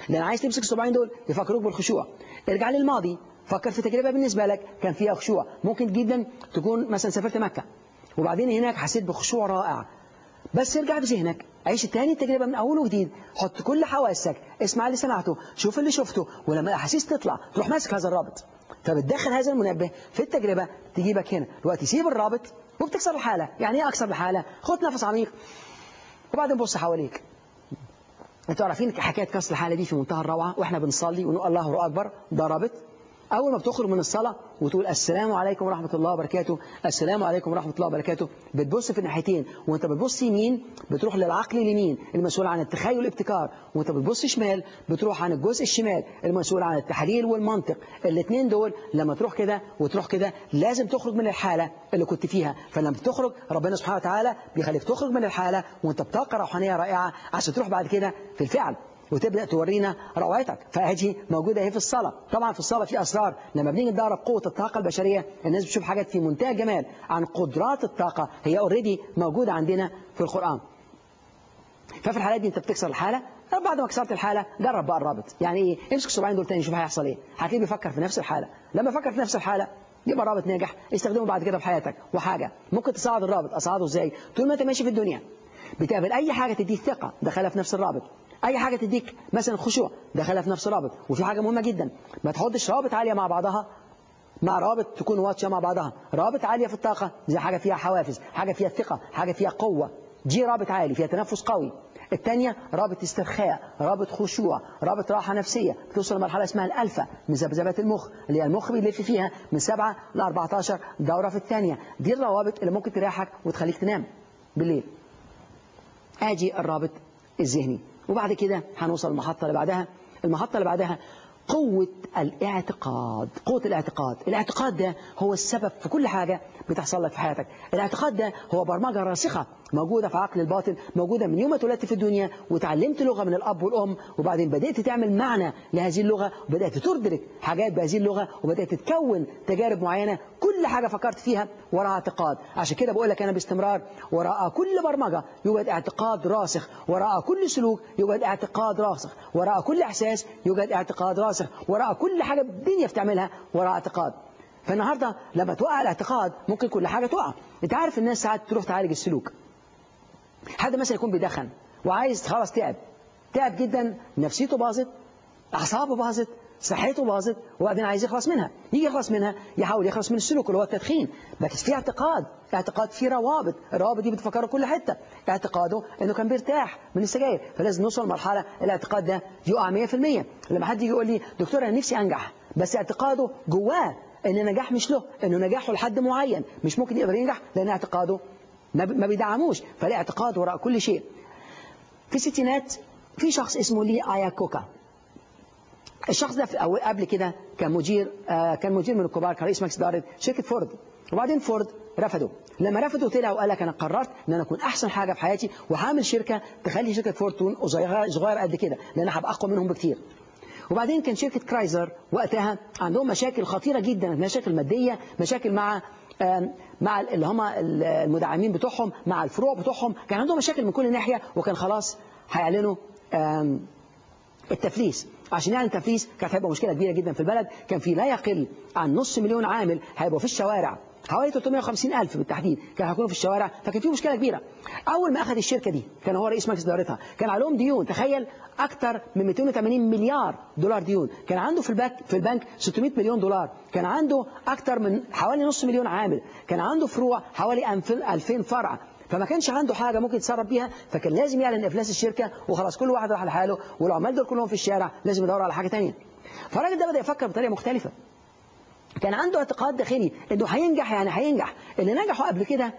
لأن عايز تمسك الصباعين دول يفكروك بالخشوع. ارجع للماضي فكر في تجربة بالنسبة لك كان فيها خشوع. ممكن جدا تكون مثلا سافرت مكة. وبعدين هناك حسيت بخشوع رائع. بس ارجع بذهنك. عيش تاني التجربة من أول وجديد. حط كل حواسك. اسمع اللي سمعته. شوف اللي شفته. ولما الأحاسيس تطلع تروح ماسك هذا الرابط. فبتدخل هذا المنبه في التجربة. تجيبك هنا. دلوقتي سيب الرابط وبتكسر الحالة. يعني إيه أكسر الحالة؟ خد نفس عميق. وبعدين بص حواليك. أنتوا عارفين حكاية كسر الحالة دي في منتهى الروعة وإحنا بنصلي ونقول الله أكبر ده رابط أول ما بتخرج من الصلاة وتقول السلام عليكم ورحمة الله وبركاته السلام عليكم ورحمة الله وبركاته بتبص في الناحيتين وانت بتبص يمين بتروح للعقل اليمين المسؤول عن التخيل والابتكار وانت بتبص شمال بتروح عن الجزء الشمال المسؤول عن التحليل والمنطق الاثنين دول لما تروح كده وتروح كده لازم تخرج من الحالة اللي كنت فيها فلما بتخرج ربنا سبحانه وتعالى بيخليك تخرج من الحالة وانت بطاقة روحانية رائعة عشان تروح بعد كده في الفعل. وتبدأ تورينا روعتك فهذه موجودة اهي في الصلاة طبعا في الصلاة في أسرار. لما بنيجي ندرب قوة الطاقة البشرية الناس بتشوف حاجات في منتهى الجمال. عن قدرات الطاقة هي اوريدي موجودة عندنا في القرآن. ففي الحالات دي أنت بتكسر الحالة. بعد ما كسرت الحالة جرب بقى الرابط. يعني إيه؟ امسك السبعين دول تاني شوف هيحصل إيه. هتلاقيه بيفكر في نفس الحالة. لما يفكر في نفس الحالة يبقى رابط ناجح. استخدمه بعد كده في حياتك. وحاجة ممكن تصعد الرابط. أصعده إزاي؟ طول ما أنت ماشي في الدنيا بتقابل أي حاجة تديك ثقة دخلها في نفس الرابط. أي حاجة تديك مثلا خشوع دخلها في نفس الرابط وفي حاجة مهمة جدا ما تحطش روابط عالية مع بعضها. مع روابط تكون واطية مع بعضها. روابط عالية في الطاقة زي حاجة فيها حوافز حاجة فيها ثقة حاجة فيها قوة. دي رابط عالي فيها تنفس قوي. الثانية رابط استرخاء رابط خشوع رابط راحة نفسية. توصل لمرحلة اسمها الألفا من ذبذبات المخ اللي هي المخ بيلف فيها من 7 ل 14 دورة في الثانية. دي الروابط اللي ممكن تريحك وتخليك تنام بالليل. آجي الرابط الذهني. وبعد كده هنوصل المحطة اللي بعدها. المحطة اللي بعدها قوة الاعتقاد. قوة الاعتقاد. الاعتقاد ده هو السبب في كل حاجة بتحصل لك في حياتك. الاعتقاد ده هو برمجة راسخة. موجودة في عقل الباطن موجودة من يوم ما اتولدت في الدنيا وتعلمت لغة من الأب والأم وبعدين بدأت تعمل معنى لهذه اللغة وبدأت تدرك حاجات بهذه اللغة وبدأت تتكون تجارب معينة. كل حاجة فكرت فيها وراء اعتقاد. عشان كده بقول لك أنا باستمرار. وراء كل برمجة يوجد اعتقاد راسخ. وراء كل سلوك يوجد اعتقاد راسخ. وراء كل إحساس يوجد اعتقاد راسخ. وراء كل حاجة الدنيا بتعملها وراء اعتقاد. فالنهاردة لما توقع الاعتقاد ممكن كل حاجة تقع انت عارف الناس ساعات تروح تعالج السلوك. حد مثلا يكون بيدخن وعايز خلاص تعب تعب جدا نفسيته باظت أعصابه باظت صحته باظت وبعدين عايز يخلص منها. يجي يخلص منها يحاول يخلص من السلوك اللي هو التدخين. بس في اعتقاد اعتقاد في روابط. الروابط دي بتفكره كل حتة. اعتقاده إنه كان بيرتاح من السجاير. فلازم نوصل لمرحلة الاعتقاد ده يقع 100% لما حد يجي يقول لي دكتور أنا نفسي أنجح. بس اعتقاده جواه إن النجاح مش له إنه نجاحه لحد معين. مش ممكن يقدر ينجح لأن اعتقاده ما بيدعموش فليه اعتقاد وراء كل شيء. في الستينات في شخص اسمه لي اياكوكا الشخص ده قبل كده كان مدير آه كان مدير من الكبار كان رئيس مجلس إدارة شركة فورد. وبعدين فورد رفضوا لما رفضوا طلع وقال لك أنا قررت إن أنا أكون أحسن حاجة في حياتي وهعمل شركة تخلي شركة فورد تكون صغيرة قد كده لأن أنا هبقى أقوى منهم بكتير. وبعدين كان شركة كرايزر وقتها عندهم مشاكل خطيرة جدا مشاكل مادية مشاكل مع مع اللي هم المدعمين بتوعهم مع الفروع بتوعهم. كان عندهم مشاكل من كل ناحية وكان خلاص هيعلنوا التفليس. عشان يعني التفليس كانت هيبقى مشكلة كبيرة جدا في البلد. كان في لا يقل عن نص مليون عامل هيبقوا في الشوارع. حوالي 350 ألف بالتحديد كانوا هيكونوا في الشوارع فكان في مشكلة كبيرة. أول ما أخذ الشركة دي كان هو رئيس مجلس إدارتها كان عليهم ديون تخيل أكثر من 280 مليار دولار ديون. كان عنده في البنك في البنك 600 مليون دولار. كان عنده أكثر من حوالي نص مليون عامل. كان عنده فروع حوالي 2000 فرع. فما كانش عنده حاجة ممكن يتصرف بيها فكان لازم يعلن إفلاس الشركة وخلاص كل واحد راح لحاله والعمال دول كلهم في الشارع لازم يدوروا على حاجة تانية. فالراجل ده بدأ يفكر بطريقة مختلفة. كان عنده اعتقاد داخلي انه هينجح يعني هينجح. اللي نجحوا قبل كده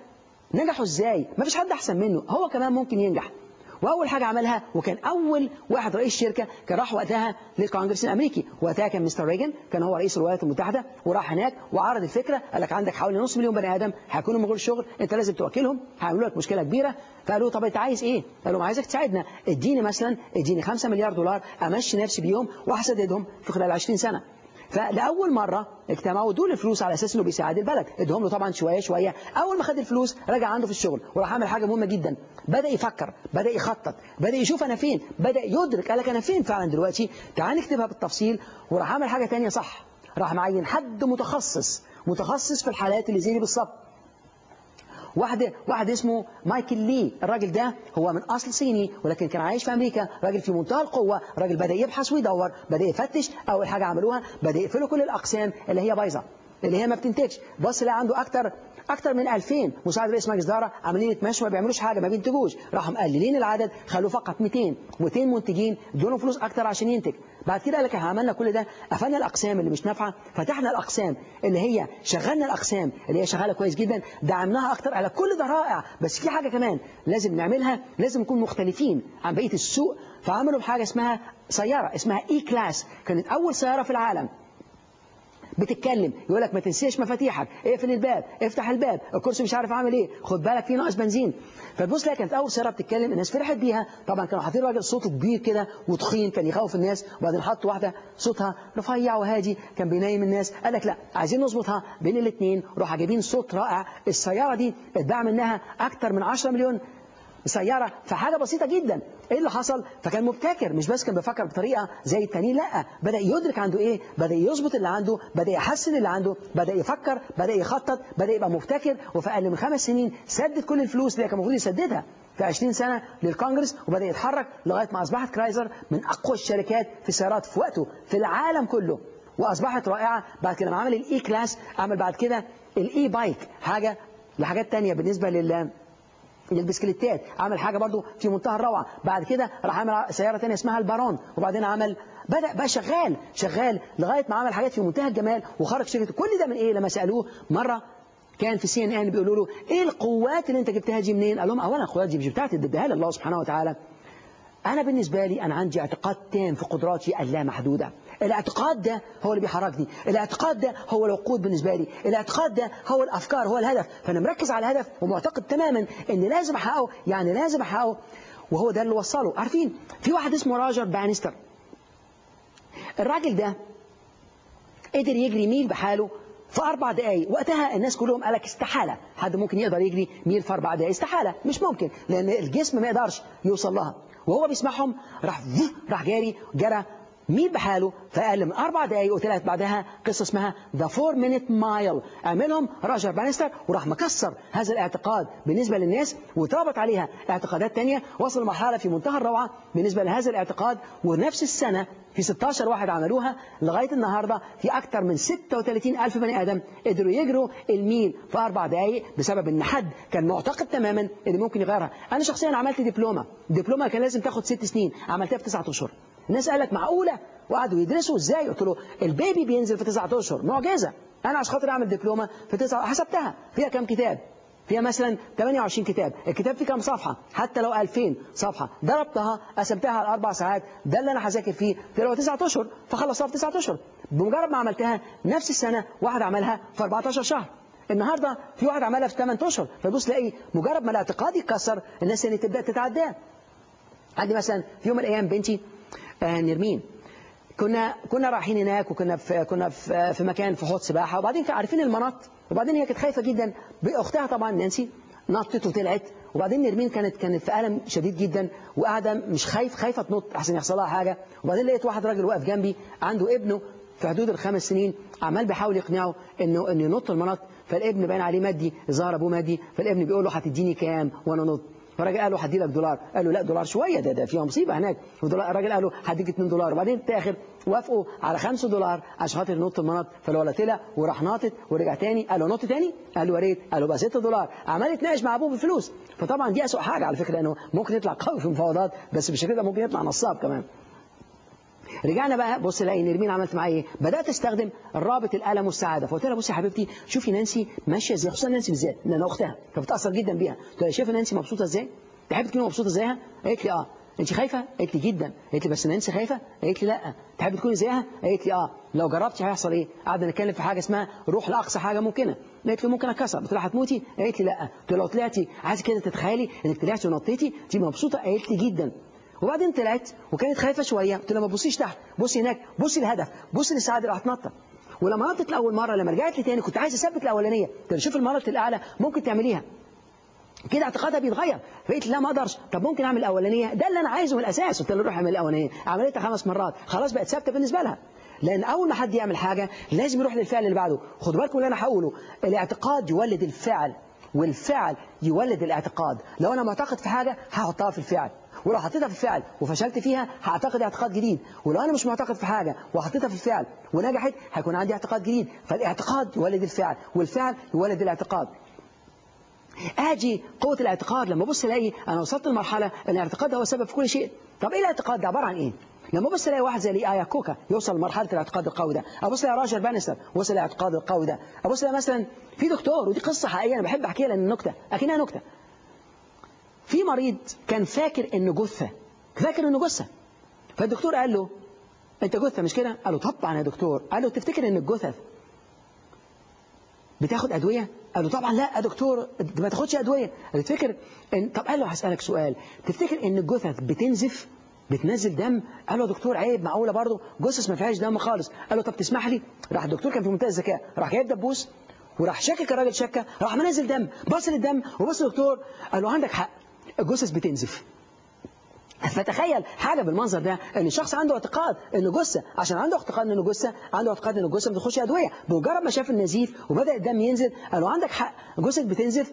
نجحوا إزاي؟ ما فيش حد احسن منه. هو كمان ممكن ينجح. واول حاجة عملها وكان أول واحد رئيس شركة كان راح وقتها للكونجرس الأمريكي. وقتها كان مستر ريجن كان هو رئيس الولايات المتحدة وراح هناك وعرض الفكرة قال لك عندك حوالي نص مليون بني آدم هيكونوا من غير شغل أنت لازم توكلهم هيعملوا لك مشكلة كبيرة. فقالوا طب أنت عايز إيه؟ قال لهم عايزك تساعدنا. اديني مثلا اديني 5 مليار دولار أمشي نفسي بيهم وهسددهم في خلال 20 سنة. فلأول مرة اجتمعوا دول الفلوس على أساس إنه بيساعد البلد. ادهم له طبعا شوية شوية. أول ما خد الفلوس رجع عنده في الشغل وراح عمل حاجة مهمة جدا. بدأ يفكر بدأ يخطط بدأ يشوف أنا فين بدأ يدرك قال لك أنا فين فعلا دلوقتي؟ تعال نكتبها بالتفصيل. وراح عمل حاجة تانية صح. راح معين حد متخصص متخصص في الحالات اللي زي دي بالظبط. واحد واحد اسمه مايكل لي. الراجل ده هو من أصل صيني ولكن كان عايش في أمريكا. راجل في منتهى القوة راجل بدأ يبحث ويدور بدأ يفتش. أول حاجة عملوها بدأ يقفلوا كل الأقسام اللي هي بايظة اللي هي ما بتنتجش. بص لقى عنده أكتر أكتر من 2000 مساعد رئيس مجلس إدارة عاملين يتمشوا ما بيعملوش حاجة ما بينتجوش. راحوا مقللين العدد خلوه فقط 200 200 منتجين ادوا فلوس أكتر عشان ينتج. بعد كده قال لك عملنا كل ده قفلنا الأقسام اللي مش نافعة فتحنا الأقسام اللي هي شغلنا الأقسام اللي هي شغالة كويس جدا دعمناها أكتر على كل ده رائع. بس في حاجة كمان لازم نعملها لازم نكون مختلفين عن بقية السوق. فعملوا بحاجة اسمها سيارة اسمها اي كلاس كانت أول سيارة في العالم. بتتكلم يقول لك ما تنسيش مفاتيحك اقفل الباب افتح الباب الكرسي مش عارف عامل إيه خد بالك في ناقص بنزين. فتبص لها كانت أول سياره بتتكلم الناس فرحت بيها. طبعا كانوا حاطين راجل صوته كبير كده وتخين كان يخوف الناس. وبعدين حطوا واحدة صوتها رفيع وهادي كان بينيم الناس. قال لك لا عايزين نظبطها بين الاثنين راح جايبين صوت رائع. السيارة دي اتباع منها أكتر من 10 مليون سيارة فحاجة بسيطة جدا. إيه اللي حصل؟ فكان مبتكر مش بس كان بيفكر بطريقة زي التانيين لأ. بدأ يدرك عنده إيه؟ بدأ يظبط اللي عنده بدأ يحسن اللي عنده بدأ يفكر بدأ يخطط بدأ يبقى مبتكر. وفي أقل من خمس سنين سدد كل الفلوس اللي كان المفروض يسددها في 20 سنة للكونجرس وبدأ يتحرك لغاية ما أصبحت كرايسلر من أقوى الشركات في السيارات في وقته في العالم كله. وأصبحت رائعة. بعد كده عمل ال E class عمل بعد كده ال E bike حاجة لحاجات تانية بالنسبة لل للبسكليتات. عمل حاجة برضو في منتهى الروعة. بعد كده راح عمل سيارة ثانية اسمها البارون. وبعدين عمل بدأ بقى شغال شغال لغاية ما عمل حاجات في منتهى الجمال وخرج شركته كل ده من إيه؟ لما سألوه مرة كان في CNN بيقولوا له إيه القوات اللي أنت جبتها دي منين؟ قال لهم اولا القوات دي مش بتاعتي اديتها لله سبحانه وتعالى. أنا بالنسبة لي أنا عندي اعتقاد تام في قدراتي اللامحدودة. الأعتقاد ده هو اللي بيحركني. الأعتقاد ده هو الوقود بالنسبة لي. الأعتقاد ده هو الأفكار هو الهدف. فأنا مركز على الهدف ومعتقد تماما أن لازم أحققه يعني لازم أحققه. وهو ده اللي وصله. عارفين؟ في واحد اسمه راجر بانستر. الراجل ده قدر يجري ميل بحاله في أربع دقايق. وقتها الناس كلهم قالك استحالة. حد ممكن يقدر يجري ميل في أربع دقايق؟ استحالة. مش ممكن لأن الجسم ما يقدرش يوصل لها. وهو بيسمعهم راح راح جاري جرى ميل بحاله؟ في أقل من أربع دقايق وطلعت بعدها قصة اسمها the four minute mile عملهم راجر بانستر وراح مكسر هذا الاعتقاد بالنسبة للناس وتربط عليها اعتقادات تانية. وصل مرحلة في منتهى الروعة بالنسبة لهذا الاعتقاد ونفس السنة في 16 واحد عملوها لغاية النهاردة في أكثر من 36 ألف بني آدم قدروا يجروا الميل في أربع دقايق بسبب إن حد كان معتقد تماما إن ممكن يغيرها. أنا شخصيا عملت دبلومة. دبلومة كان لازم تاخد ست سنين. عملتها في تسعة أشهر. الناس قالت معقولة؟ وقعدوا يدرسوا إزاي؟ قلت له البيبي بينزل في تسعة أشهر معجزة. أنا عشان خاطر أعمل دبلومة في تسعة حسبتها. فيها كام كتاب؟ فيها مثلا 28 كتاب. الكتاب فيه كام صفحة؟ حتى لو 2000 صفحة. ضربتها قسمتها على أربع ساعات. ده اللي أنا هذاكر فيه. لو تسعة أشهر فخلصتها في تسعة أشهر. بمجرد ما عملتها نفس السنة واحد عملها في 14 شهر. النهاردة في واحد عملها في 8 أشهر فبص تلاقي مجرد ما الاعتقاد يتكسر الناس اللي تبدأ تتعداه. عندي مثلا في يوم من الأيام بنتي نرمين كنا كنا رايحين هناك وكنا في كنا في, في مكان في حوض سباحة. وبعدين عارفين المنط وبعدين هي كانت خايفة جدا. بأختها طبعا نانسي. نطت وطلعت. وبعدين نرمين كانت كانت في ألم شديد جدا. وقاعدة مش خايف خايفة تنط احسن يحصل لها حاجة. وبعدين لقيت واحد راجل واقف جنبي عنده ابنه في حدود الخمس سنين. عمال بيحاول يقنعه انه إنه ينط المنط فالابن باين عليه مادي ظهر أبوه مادي. فالابن بيقول له هتديني كام وأنا نط فالراجل قال له هدي لك دولار. قال له لا دولار شوية ده ده فيها مصيبة هناك. الراجل قال له هديك 2 دولار. وبعدين التاخر وافقوا على 5 دولار عشان خاطر ينط المنط فالولد طلع وراح ناطط ورجع تاني. قال له نط تاني؟ قال له يا ريت. قال له بقى 6 دولار. عمال يتناقش مع أبوه بالفلوس فطبعا دي اسوء حاجة على فكرة إنه ممكن يطلع قوي في المفاوضات بس بالشكل ده ممكن يطلع نصاب كمان. رجعنا بقى بص لاقي نرمين عملت معايا إيه؟ بدأت أستخدم الرابط الألم والسعادة. فقلت لها بصي يا حبيبتي شوفي نانسي ماشية إزاي خصوصا نانسي بالذات لأن أختها فبتاثر جدا بيها. قلت لها شايفة نانسي مبسوطة إزاي؟ تحب تكوني مبسوطة زيها قالت لي آه. أنت خايفة؟ قالت لي جدا. قالت لي بس نانسي خايفة؟ قالت لي لا. تحب تكوني زيها قالت لي آه. لو جربتي هيحصل إيه؟ قعدنا نتكلم في حاجة اسمها روح لأقصى حاجة ممكنة. قالت لي ممكن أتكسر. قلت لها هتموتي؟ قالت لي لا. قلت لو طلعتي عايزة كده تتخيلي إنك طلعتي ونطيتي تبقي مبسوطة. قالت لي جدا. وبعدين طلعت وكانت خايفة شوية قلت لها ما تبصيش تحت بصي هناك بصي الهدف بصي للسعادة اللي هتنطط. ولما نطت لأول مرة لما رجعت لي تاني كنت عايز أثبت الأولانية. قلت لها شوف المرة الأعلى ممكن تعمليها. كده اعتقادها بيتغير. فقلت لا ما أقدرش. طب ممكن أعمل الأولانية؟ ده اللي أنا عايزه من الأساس. قلت له روح اعمل الأولانية. عملتها خمس مرات. خلاص بقت ثابتة بالنسبة لها. لأن أول ما حد يعمل حاجة لازم يروح للفعل اللي بعده. خدوا بالكم اللي أنا هقوله. الاعتقاد يولد الفعل. والفعل يولد الاعتقاد. لو أنا معتقد في حاجة هحطها في الفعل. ولو حطيتها في الفعل وفشلت فيها هعتقد اعتقاد جديد. ولو أنا مش معتقد في حاجة وحطيتها في الفعل ونجحت هيكون عندي اعتقاد جديد. فالاعتقاد يولد الفعل والفعل يولد الاعتقاد. آجي قوة الاعتقاد. لما أبص ألاقي أنا وصلت لمرحلة إن الاعتقاد هو سبب في كل شيء. طب إيه الاعتقاد ده؟ عبارة عن إيه؟ لما ابص ألاقي واحد زي ايا كوكا يوصل لمرحلة الاعتقاد القوي ده. ابص الاقي راجر بانستر وصل للاعتقاد القوي ده. ابص الاقي مثلا في دكتور ودي قصة حقيقية أنا بحب أحكيها لأن نكتة أكنها نكتة. في مريض كان فاكر إنه جثة فاكر إنه جثة. فالدكتور قال له أنت جثة مش كده؟ قال له طبعا يا دكتور. قال له تفتكر إن الجثث بتاخد أدوية؟ قال له طبعا لا يا دكتور ما تاخدش أدوية. قال تفتكر إن... طب قال له هسألك سؤال تفتكر إن الجثث بتنزف بتنزل دم؟ قال له يا دكتور عيب معقولة برضه؟ جثث ما فيهاش دم خالص. قال له طب تسمح لي؟ راح الدكتور كان في منتهى الذكاء راح جايب دبوس وراح شكك الراجل شكه راح منزل دم بص للدم وبص للدكتور. قال له عندك حق الجثث بتنزف. فتخيل حاجة بالمنظر ده إن الشخص عنده اعتقاد انه جثة عشان عنده اعتقاد انه جثة عنده اعتقاد انه جثة بتخش أدوية بمجرد ما شاف النزيف وبدأ الدم ينزل. قالوا عندك حق جثث بتنزف.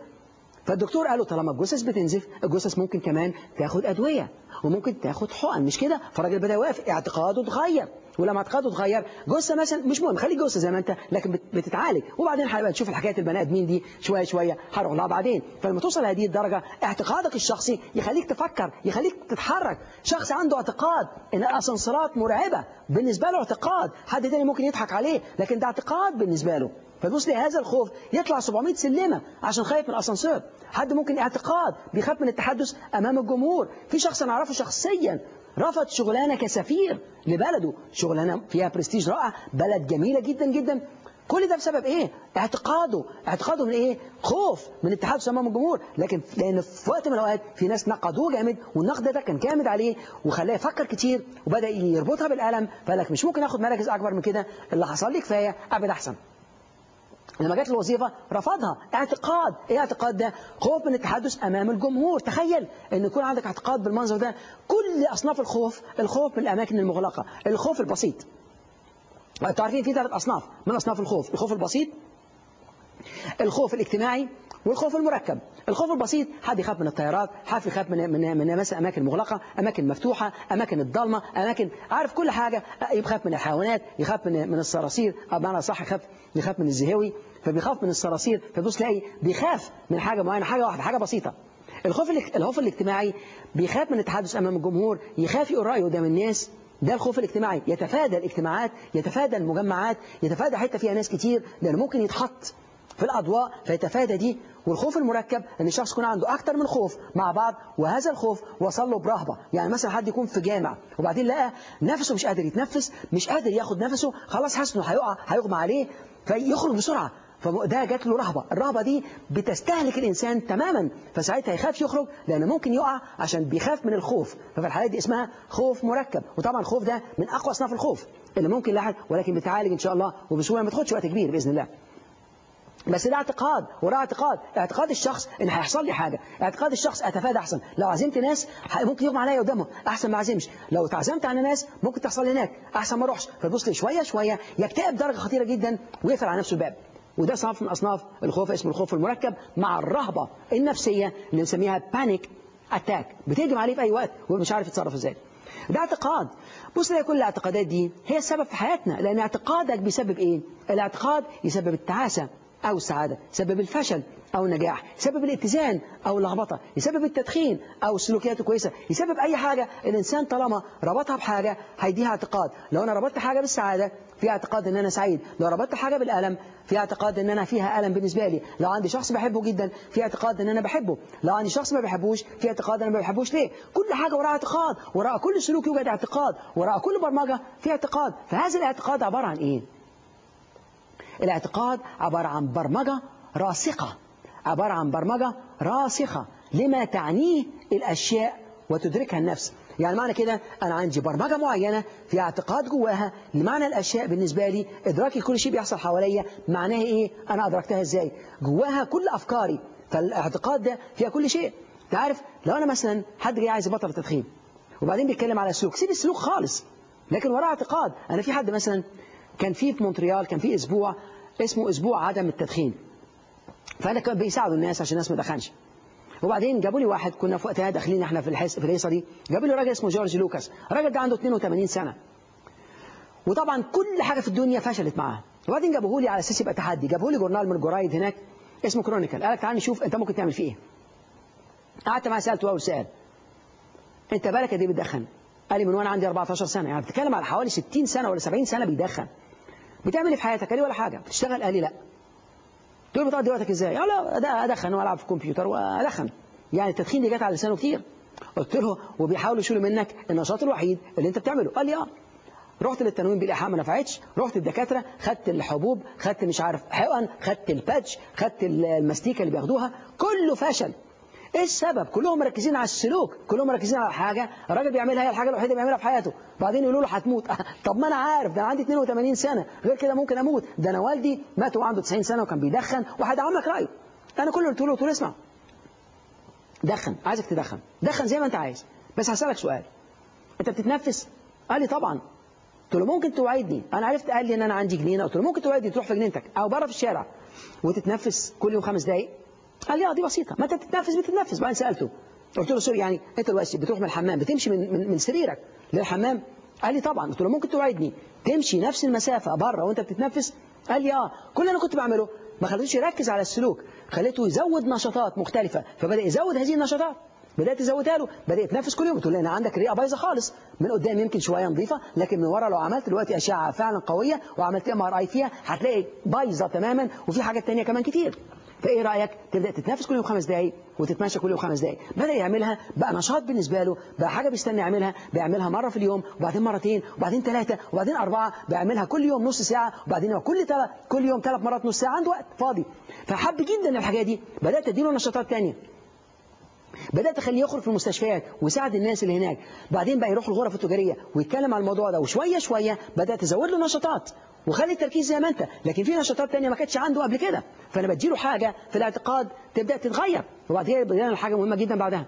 فالدكتور قال له طالما الجثث بتنزف الجثث ممكن كمان تاخد أدوية وممكن تاخد حقن مش كده؟ فالراجل بدأ يوافق اعتقاده اتغير ولما اعتقاده اتغير جثة مثلا مش مهم خليك جثه زي ما انت لكن بت- بتتعالج. وبعدين هنبقى نشوف الحكاية البني آدمين دي شوية شوية هنروح لها بعدين. فلما توصل لهذه الدرجة اعتقادك الشخصي يخليك تفكر يخليك تتحرك. شخص عنده اعتقاد إن الأسانسيرات مرعبة بالنسبة له اعتقاد حد تاني ممكن يضحك عليه لكن ده اعتقاد بالنسبة له. فتبص لي هذا الخوف يطلع 700 سلمة عشان خايف من الأسانسير. حد ممكن اعتقاد بيخاف من التحدث أمام الجمهور. في شخص أنا أعرفه شخصيا رفض شغلانة كسفير لبلده. شغلانة فيها برستيج رائع بلد جميلة جدا جدا. كل ده بسبب إيه؟ اعتقاده. اعتقاده من إيه؟ خوف من التحدث أمام الجمهور. لكن لأن في وقت من الأوقات في ناس نقدوه جامد والنقد ده كان جامد عليه وخلاه يفكر كتير وبدأ يربطها بالألم. فقال لك مش ممكن آخد مراكز أكبر من كده. اللي حصل لي كفاية أبعد أحسن. لما جت الوظيفة رفضها. اعتقاد. إيه اعتقاد ده؟ خوف من التحدث أمام الجمهور. تخيل إن يكون عندك اعتقاد بالمنظر ده. كل أصناف الخوف الخوف من الأماكن المغلقة الخوف البسيط. أنتوا عارفين في ثلاث أصناف. من أصناف الخوف؟ الخوف البسيط الخوف الاجتماعي والخوف المركب. الخوف البسيط حد يخاف من الطيارات حد يخاف من من من مثلا أماكن مغلقة أماكن مفتوحة أماكن الضلمة أماكن عارف كل حاجة. يخاف من الحيوانات يخاف من من الصراصير. أو بمعنى صح يخاف يخاف من الزهاوي. فبيخاف من الصراصير فبص تلاقي بيخاف من حاجة معينة حاجة واحدة حاجة بسيطة. الخوف الخوف الاجتماعي بيخاف من التحدث أمام الجمهور يخاف يقول رأيه قدام الناس. ده الخوف الاجتماعي. يتفادى الاجتماعات يتفادى المجمعات يتفادى حتة فيها ناس كتير. لأنه ممكن يتحط في الأضواء فيتفادى دي. والخوف المركب إن الشخص يكون عنده أكتر من خوف مع بعض وهذا الخوف وصل له برهبة. يعني مثلا حد يكون في جامع وبعدين لقى نفسه مش قادر يتنفس مش قادر ياخد نفسه خلاص حاسس إنه هيقع هيغمى عليه فيخرج بسرعة. فده جات له رهبة. الرهبة دي بتستهلك الإنسان تماما فساعتها يخاف يخرج لأن ممكن يقع عشان بيخاف من الخوف. ففي الحالة دي اسمها خوف مركب. وطبعا الخوف ده من أقوى أصناف الخوف اللي ممكن لاحد ولكن بتعالج إن شاء الله وبسهولة ما تاخدش وقت كبير بإذن الله. بس ده اعتقاد وراه اعتقاد اعتقاد الشخص إن هيحصل لي حاجة. اعتقاد الشخص أتفادى أحسن. لو عزمت ناس ممكن يغمى عليا قدامهم أحسن ما أعزمش. لو اتعزمت على ناس ممكن تحصل لي هناك. أحسن ما أروحش. فتبص لي شوية شوية يكتئب درجة خطيرة جدا ويقفل على نفسه الباب. وده صنف من أصناف الخوف اسمه الخوف المركب مع الرهبة النفسية اللي بنسميها panic attack بتهجم عليه في أي وقت ومش عارف يتصرف إزاي. ده اعتقاد. بص كل الاعتقادات دي هي السبب في حياتنا لأن اعتقادك بيسبب إيه؟ الاعتقاد يسبب التعاسة أو السعادة يسبب الفشل أو النجاح يسبب الاتزان أو اللخبطة يسبب التدخين أو السلوكيات الكويسة يسبب أي حاجة الإنسان طالما ربطها بحاجة هيديها اعتقاد. لو أنا ربطت حاجة بالسعادة في اعتقاد ان أنا سعيد. لو ربطت حاجة بالألم في اعتقاد ان أنا فيها ألم بالنسبة لي. لو عندي شخص بحبه جدا في اعتقاد ان أنا بحبه. لو عندي شخص ما بحبوش في اعتقاد أنا ما بحبوش. ليه؟ كل حاجة وراها اعتقاد. وراء كل سلوك يوجد اعتقاد. وراء كل برمجة في اعتقاد. فهذا الاعتقاد عبارة عن إيه؟ الاعتقاد عبارة عن برمجة راسخة. عبارة عن برمجة راسخة. لما تعنيه الأشياء وتدركها النفس. يعني معنى كده أنا عندي برمجة معينة في اعتقاد جواها لمعنى الأشياء بالنسبة لي إدراكي كل شيء بيحصل حواليا معناه إيه؟ أنا أدركتها إزاي؟ جواها كل أفكاري فالاعتقاد ده فيها كل شيء. تعرف لو أنا مثلا حد جاي عايز يبطل التدخين وبعدين بيتكلم على السلوك سيب السلوك خالص. لكن وراه اعتقاد. أنا في حد مثلا كان في في مونتريال كان في أسبوع اسمه أسبوع عدم التدخين. فأنا كان بيساعدوا الناس عشان الناس ما تدخنش. وبعدين جابوا لي واحد كنا في وقتها داخلين إحنا في الحس في دي. جابوا لي راجل اسمه جورج لوكاس. الراجل ده عنده 82 سنة. وطبعا كل حاجة في الدنيا فشلت معاه. وبعدين جابوه لي على أساس يبقى تحدي. جابوا لي جورنال من الجرايد هناك اسمه كرونيكال قال لك تعال نشوف انت ممكن تعمل فيه إيه. قعدت معاه سألته أول سؤال. انت بالك قد إيه بتدخن قال لي من وأنا عندي 14 سنة. يعني بتتكلم على حوالي 60 سنة ولا 70 سنة بيدخن. بتعمل إيه في حياتك؟ قال لي ولا حاجة. بتشتغل؟ قال لي لا. تقول له بتقضي وقتك إزاي؟ لا أدخن والعب في الكمبيوتر وأدخن. يعني التدخين دي جت على لسانه كتير. قلت له وبيحاولوا يشيلوا منك النشاط الوحيد اللي أنت بتعمله. قال لي آه. رحت للتنويم بالايحاء ما نفعتش. رحت الدكاترة خدت الحبوب خدت مش عارف حقن خدت الباتش خدت المستيكة اللي بياخدوها. كله فشل. إيه السبب؟ كلهم مركزين على السلوك كلهم مركزين على حاجة الراجل بيعملها هي الحاجة الوحيدة اللي بيعملها في حياته. بعدين يقولوا له هتموت. طب ما أنا عارف ده أنا عندي 82 سنة غير كده ممكن أموت. ده أنا والدي مات وعنده 90 سنة وكان بيدخن وهدعم لك رأيه. أنا كل اللي قلت له قلت له اسمع دخن عايزك تدخن. دخن زي ما أنت عايز. بس هسألك سؤال. أنت بتتنفس؟ قال لي طبعا. قلت له ممكن توعدني. أنا عرفت قال لي إن أنا عندي جنينة. قلت له ممكن توعدني تروح في جنينتك أو بره في الشارع. وتتنفس كل يوم خمس دقائق قال لي آه دي بسيطة. ما انت بتتنفس بعدين سألته. قلت له sorry يعني انت دلوقتي بتروح من الحمام بتمشي من من, من سريرك للحمام؟ قال لي طبعا. قلت له ممكن توعدني؟ تمشي نفس المسافة بره وانت بتتنفس؟ قال لي آه. كل اللي أنا كنت بعمله ما خليتوش يركز على السلوك. خليته يزود نشاطات مختلفة. فبدأ يزود هذه النشاطات. بدأت تزودها له. بدأ يتنفس كل يوم. تقول لي أنا عندك رئة بايظة خالص. من قدام يمكن شوية نظيفة لكن من ورا لو عملت دلوقتي أشعة فعلا قوية وعملت MRI فيها هتلاقي بايظة تماما. وفي حاجات ثانية كمان كتير. فإيه رأيك؟ تبدأ تتنفس كل يوم خمس دقائق وتتمشى كل يوم خمس دقائق بدأ يعملها بقى نشاط بالنسبة له بقى حاجة بيستنى يعملها بيعملها مرة في اليوم وبعدين مرتين وبعدين ثلاثة وبعدين أربعة بيعملها كل يوم نص ساعة وبعدين كل تل... كل يوم ثلاث مرات نص ساعة عنده وقت فاضي. فحب جدا الحاجات دي. بدأت أديله نشاطات ثانية بدأت أخليه يخرج في المستشفيات ويساعد الناس اللي هناك. بعدين بقى يروح الغرف التجارية ويتكلم عن الموضوع ده وشوية شوية بدأت تزود له نشاطات. وخلي التركيز زي ما انت. لكن في نشاطات تانية ما كانتش عنده قبل كده. فانا بديله حاجة في الاعتقاد تبدأ تتغير. وبعدين بدينا حاجة مهمة جدا بعدها.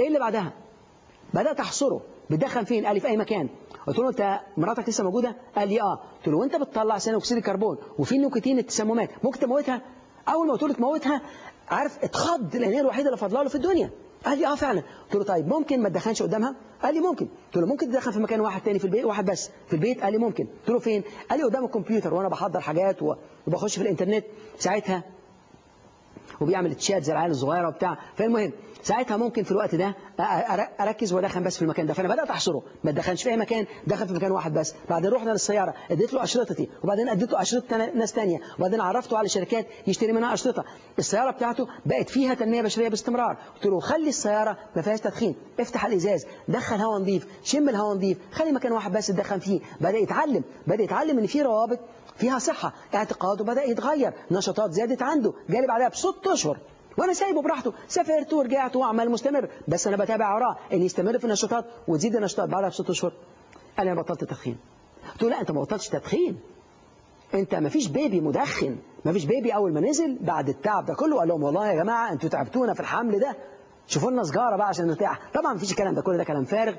إيه اللي بعدها؟ بدأت أحصره. بتدخن فين قال لي في أي مكان. قلت له أنت مراتك لسه موجودة؟ قال لي آه. قلت له وأنت بتطلع ثاني أكسيد الكربون وفي نيكوتين التسممات. ممكن تموتها؟ أول ما قلت له تموتها عارف اتخض لأن هي الوحيدة اللي فاضلة له في الدنيا. قال لي آه فعلا. قلت له طيب ممكن ما تدخنش قدامها؟ قال لي ممكن. قلت له ممكن تدخن في مكان واحد تاني في البيت؟ واحد بس. في البيت؟ قال لي ممكن. قلت له فين؟ قال لي قدام الكمبيوتر وأنا بحضر حاجات وبخش في الإنترنت. ساعتها وبيعمل تشات زي العيال الصغيرة وبتاع. فالمهم ساعتها ممكن في الوقت ده أركز وأدخن بس في المكان ده. فأنا بدأت أحصره. ما ادخنش في أي مكان دخل في مكان واحد بس. بعدين رحنا للسيارة اديت له أشرطتي. وبعدين اديت له اشرطه ناس ثانية وبعدين عرفته على شركات يشتري منها أشرطة. السيارة بتاعته بقت فيها تنمية بشرية باستمرار. قلت له خلي السيارة ما فيهاش تدخين. افتح الإزاز دخل هواء نظيف شم الهواء نظيف خلي مكان واحد بس تدخن فيه. بدأ يتعلم بدأ يتعلم إن في روابط فيها صحة. اعتقاده بدأ يتغير نشاطات زادت عنده جالي بعدها بست أشهر. وأنا سايبه براحته. سافرت ورجعت وعمال مستمر. بس أنا بتابع وراه إن يستمر في النشاطات وتزيد النشاطات بعدها بست اشهر أنا بطلت تدخين له لا أنت ما بطلتش تدخين أنت ما فيش بيبي مدخن. ما فيش بيبي أول ما نزل بعد التعب ده كله. قال لهم والله يا جماعة أنتوا تعبتونا في الحمل ده. شوفوا لنا سجارة بقى عشان نرتاح. طبعا ما فيش الكلام ده. كل ده كلام فارغ.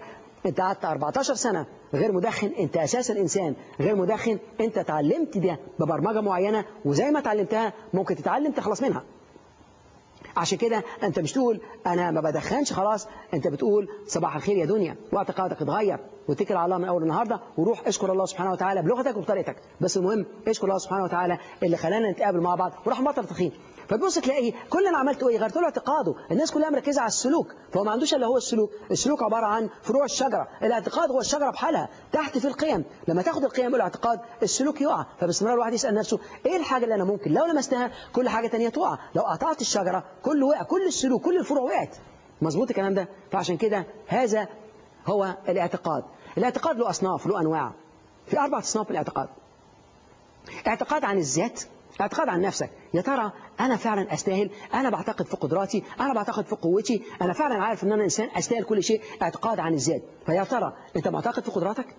أنت قعدت 14 سنة غير مدخن. أنت أساسا إنسان غير مدخن. أنت اتعلمت ده ببرمجة معينة. وزي ما اتعلمتها ممكن تتعلم تخلص منها. عشان كده انت مش تقول أنا ما بدخنش خلاص انت بتقول صباح الخير يا دنيا واعتقادك اتغير واتكل على الله من أول النهارده وروح اشكر الله سبحانه وتعالى بلغتك وبطريقتك. بس المهم اشكر الله سبحانه وتعالى اللي خلانا نتقابل مع بعض وراح بطل تدخين فتبص تلاقي كل اللي عملته إيه؟ غيرت له اعتقاده. الناس كلها مركزة على السلوك. فهو ما عندوش إلا هو السلوك. السلوك عبارة عن فروع الشجرة. الاعتقاد هو الشجرة بحالها. تحت في القيم. لما تاخد القيم والاعتقاد السلوك يقع. فباستمرار الواحد يسأل نفسه إيه الحاجة اللي أنا ممكن؟ لو لمستها كل حاجة ثانية تقع. لو قطعت الشجرة كله وقع. كل السلوك كل الفروع وقعت. مظبوط الكلام ده؟ فعشان كده هذا هو الاعتقاد. الاعتقاد له أصناف له أنواع. في أربع أصناف الاعتقاد. اعتقاد عن الذات. اعتقاد عن نفسك. يا ترى أنا فعلا أستاهل؟ أنا بعتقد في قدراتي أنا بعتقد في قوتي. أنا فعلا عارف أن أنا إنسان أستاهل كل شيء اعتقاد عن الذات. فيا ترى أنت معتقد في قدراتك؟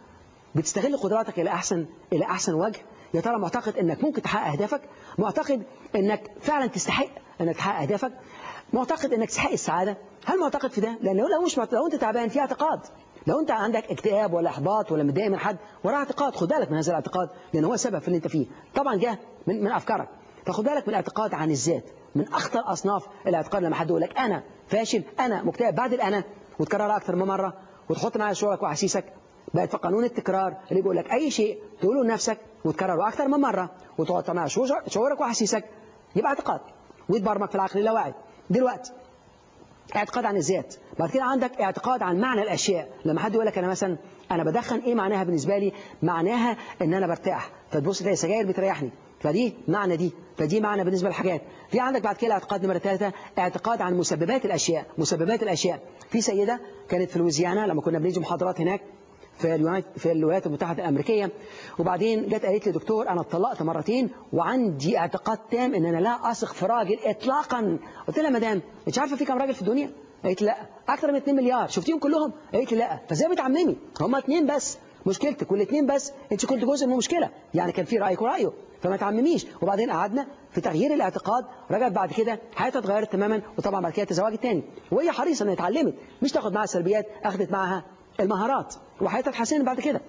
بتستغل قدراتك إلى أحسن إلى أحسن وجه؟ يا ترى معتقد أنك ممكن تحقق أهدافك؟ معتقد أنك فعلا تستحق أنك تحقق أهدافك؟ معتقد أنك تستحق السعادة؟ هل معتقد في ده؟ لأن لو مش لو أنت تعبان في اعتقاد. لو أنت عندك اكتئاب ولا إحباط ولا متضايق من حد وراه اعتقاد خد بالك من هذا الاعتقاد لأن هو سبب في اللي أنت فيه. طبعا جه من, من أفكارك. فخد بالك من الاعتقاد عن الذات من أخطر أصناف الاعتقاد لما حد يقول لك أنا فاشل أنا مكتئب بعد الأنا وتكررها أكثر من مرة وتحط معايا شعورك واحاسيسك بقت في قانون التكرار اللي بيقول لك أي شيء تقوله لنفسك وتكرره أكثر من مرة وتحط معايا شعورك واحاسيسك يبقى اعتقاد. ويتبرمج في العقل اللاواعي دلوقتي اعتقاد عن الذات بعد كده عندك اعتقاد عن معنى الأشياء. لما حد يقول لك أنا مثلا أنا بدخن إيه معناها بالنسبة لي؟ معناها إن أنا برتاح. فتبص تلاقي سجاير بتريحني. فدي معنى دي. فدي معنى بالنسبة للحاجات. في عندك بعد كده اعتقاد نمرة ثلاثة اعتقاد عن مسببات الأشياء مسببات الأشياء. في سيدة كانت في لويزيانا لما كنا بنيجي محاضرات هناك في في الولايات المتحدة الأمريكية. وبعدين جت قالت لي دكتور أنا اتطلقت مرتين وعندي اعتقاد تام إن أنا لا أثق في راجل إطلاقا. قلت لها مدام مش عارفة في كم راجل في الدنيا؟ قالت لا أكثر من 2 مليار. شفتيهم كلهم؟ قالت لي لا. فازاي بتعممي هم اثنين بس. مشكلتك والاثنين بس انت كنت جزء من المشكلة يعني كان في رأيك ورأيه. فما تعمميش. وبعدين قعدنا في تغيير الاعتقاد. رجعت بعد كده حياتها اتغيرت تماما وطبعا بعد كده تزوجت تاني. وهي حريصة إنها اتعلمت. مش تاخد معاها سلبيات اخذت معاها المهارات. وحياتها اتحسنت بعد كده.